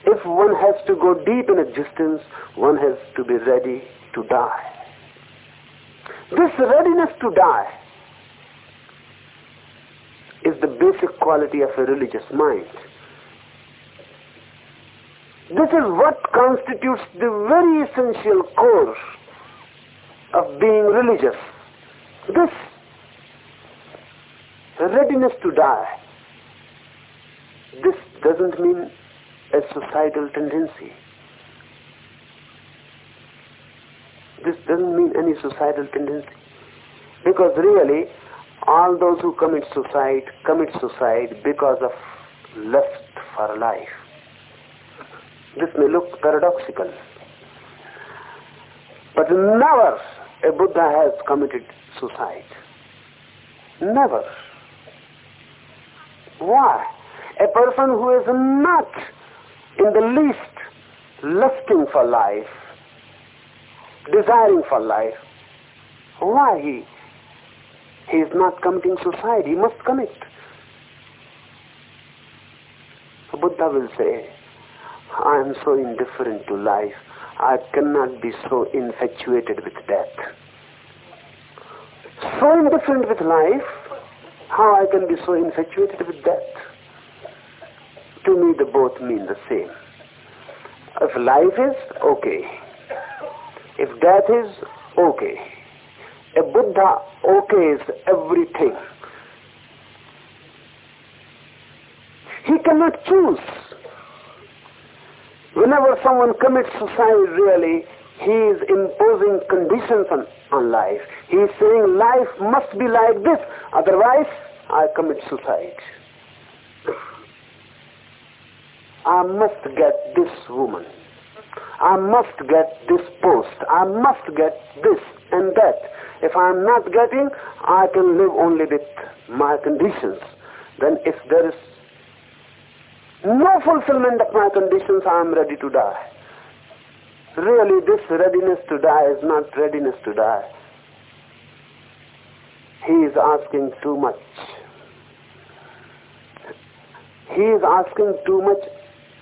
if one has to go deep in existence, one has to be ready to die. This readiness to die is the basic quality of a religious mind. This is what constitutes the very essential core of being religious. This readiness to die. This doesn't mean a societal tendency. This doesn't mean any societal tendency. Because really, all those who commit suicide commit suicide because of lust for life. This may look paradoxical. But never a Buddha has committed suicide. Never. Why? A person who is not in the least lusting for life, desiring for life, why he he is not committing suicide? He must commit. Buddha will say, I am so indifferent to life. I cannot be so infatuated with death. So indifferent with life, how I can be so infatuated with death? To me, the both mean the same. If life is, okay. If death is, okay. A Buddha okays everything. He cannot choose. Whenever someone commits suicide, really, he is imposing conditions on, on life. He is saying life must be like this, otherwise I commit suicide. I must get this woman. I must get this post. I must get this and that. If I am not getting, I can live only with my conditions. Then if there is no fulfillment of my conditions, I am ready to die. Really, this readiness to die is not readiness to die. He is asking too much. He is asking too much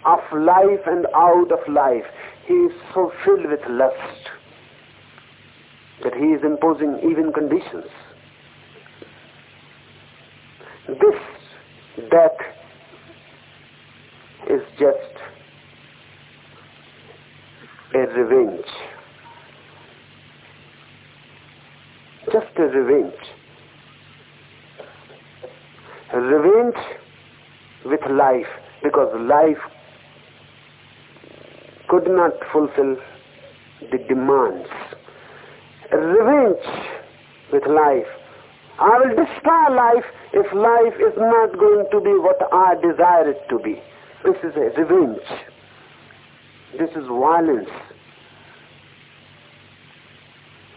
of life and out of life. He is so filled with lust that he is imposing even conditions. This death is just a revenge. Just a revenge. Revenge with life because life could not fulfill the demands. Revenge with life. I will destroy life if life is not going to be what I desire it to be. This is a revenge. This is violence.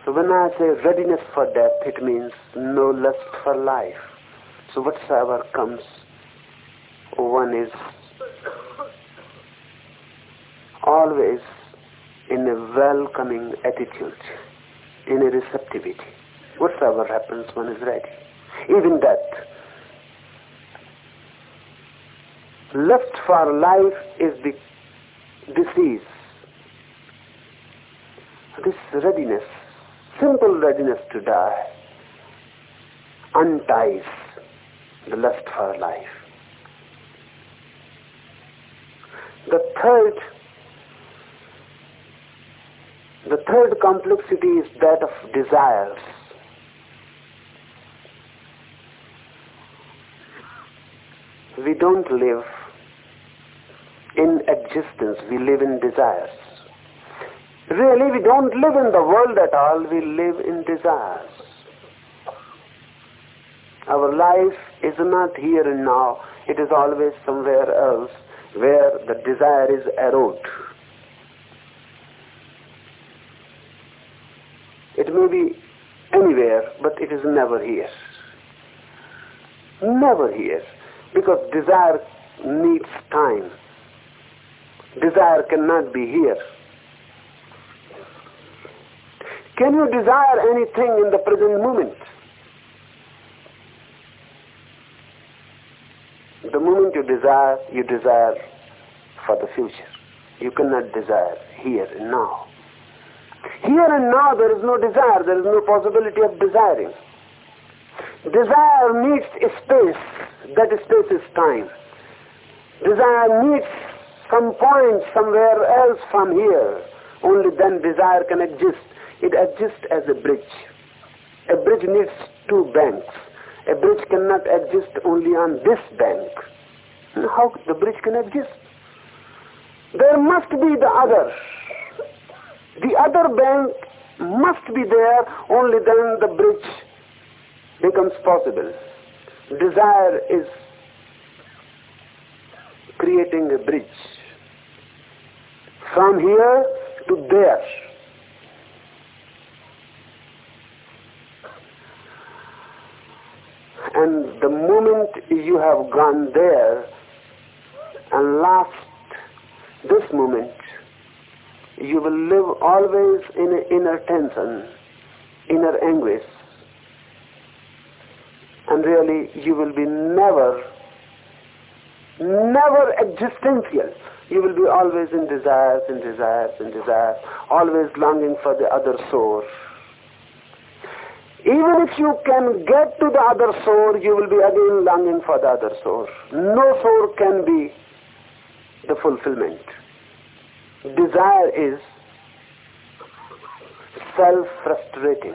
So when I say readiness for death, it means no lust for life. So whatsoever comes, one is always in a welcoming attitude, in a receptivity. Whatever happens, one is ready. Even that. Lust for life is the disease. This readiness, simple readiness to die, unties the lust for life. The third the third complexity is that of desires. We don't live in existence, we live in desires. Really, we don't live in the world at all, we live in desires. Our life is not here and now, it is always somewhere else where the desire is eroded. It may be anywhere, but it is never here. Never here. Because desire needs time. Desire cannot be here. Can you desire anything in the present moment? The moment you desire, you desire for the future. You cannot desire here and now. Here and now there is no desire, there is no possibility of desiring. Desire needs space, that space is time. Desire needs some point somewhere else from here. Only then desire can exist. It exists as a bridge. A bridge needs two banks. A bridge cannot exist only on this bank. How the bridge can exist? There must be the other. The other bank must be there, only then the bridge becomes possible. Desire is creating a bridge from here to there. And the moment you have gone there and lost this moment, you will live always in inner tension, inner anguish. And really, you will be never, never existential. You will be always in desires and desires and desires, always longing for the other source. Even if you can get to the other source, you will be again longing for the other source. No source can be the fulfillment. Desire is self-frustrating.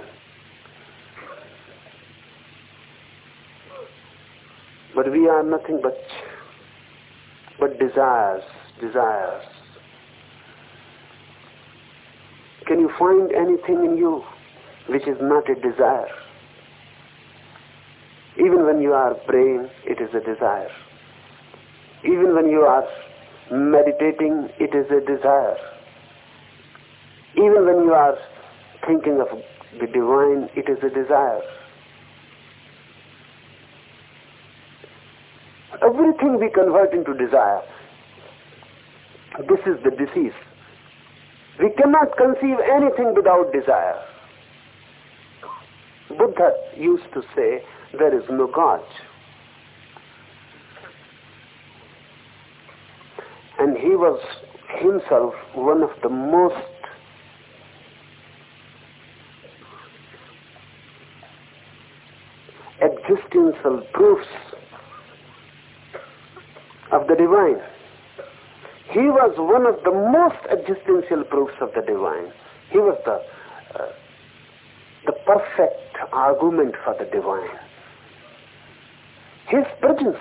But we are nothing but but desires, desires. Can you find anything in you which is not a desire? Even when you are praying, it is a desire. Even when you are meditating, it is a desire. Even when you are thinking of the divine, it is a desire. Everything we convert into desire. This is the disease. We cannot conceive anything without desire. Buddha used to say, there is no God. And he was himself one of the most existential proofs of the divine. He was one of the most existential proofs of the divine. He was the uh, the perfect argument for the divine. His presence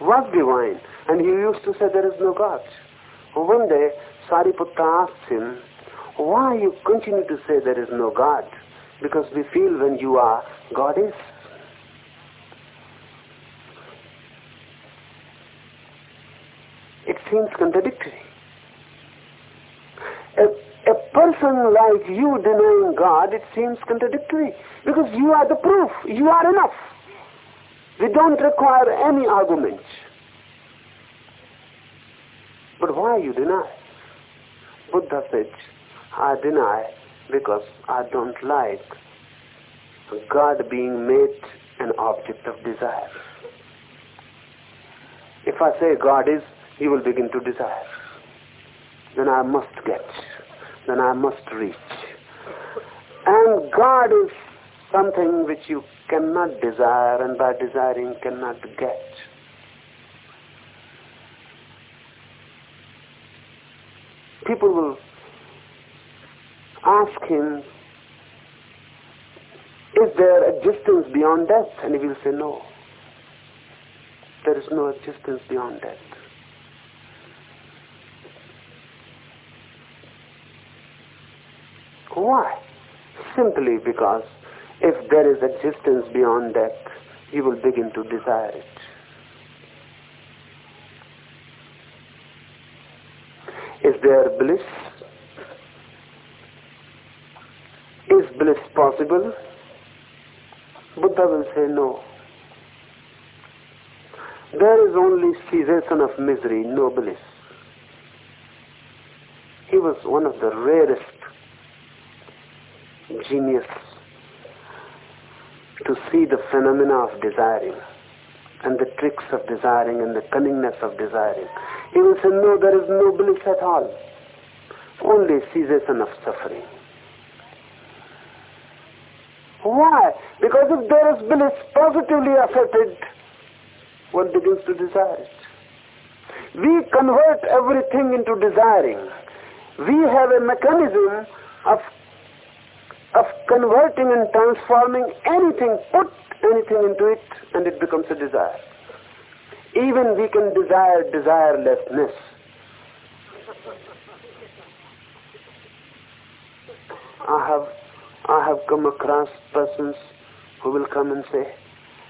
was divine, and he used to say there is no God. One day, Sariputta asked him, why you continue to say there is no God? Because we feel when you are, God is. It seems contradictory. A, a person like you denying God, it seems contradictory. Because you are the proof. You are enough. We don't require any argument. But why you deny? Buddha said, I deny because I don't like God being made an object of desire. If I say God is, you will begin to desire. Then I must get. Then I must reach. And God is something which you cannot desire and by desiring cannot get. People will ask him, is there existence beyond death? And he will say, no. There is no existence beyond death. Why? Simply because if there is existence beyond death, you will begin to desire it. Is there bliss? Is bliss possible? Buddha will say no. There is only cessation of misery, no bliss. He was one of the rarest genius to see the phenomena of desiring. and the tricks of desiring and the cunningness of desiring. He will say, no, there is no bliss at all. Only cessation of suffering. Why? Because if there is bliss positively affected, one begins to desire it. We convert everything into desiring. We have a mechanism of of converting and transforming anything, put anything into it, and it becomes a desire. Even we can desire desirelessness. I have I have come across persons who will come and say,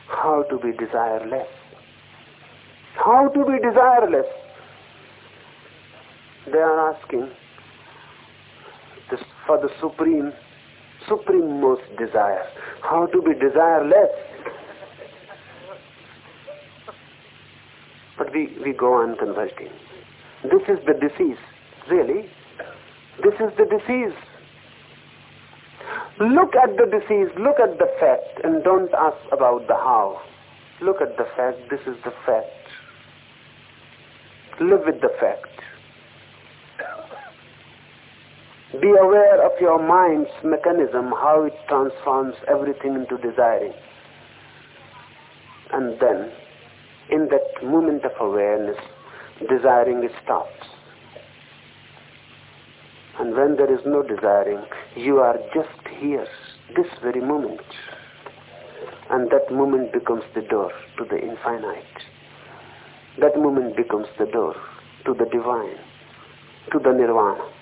how to be desireless. How to be desireless. They are asking this for the supreme supreme most desire. How to be desireless. But we, we go on converting. This is the disease. Really? This is the disease. Look at the disease, look at the fact, and don't ask about the how. Look at the fact, this is the fact. Live with the fact. Be aware of your mind's mechanism, how it transforms everything into desiring. And then, in that moment of awareness, desiring stops. And when there is no desiring, you are just here, this very moment. And that moment becomes the door to the infinite. That moment becomes the door to the divine, to the nirvana.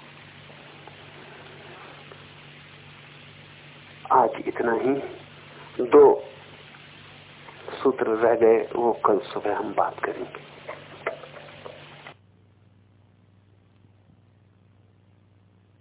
आज इतना ही। दो सूत्र रह गए वो कल सुबह हम बात करेंगे।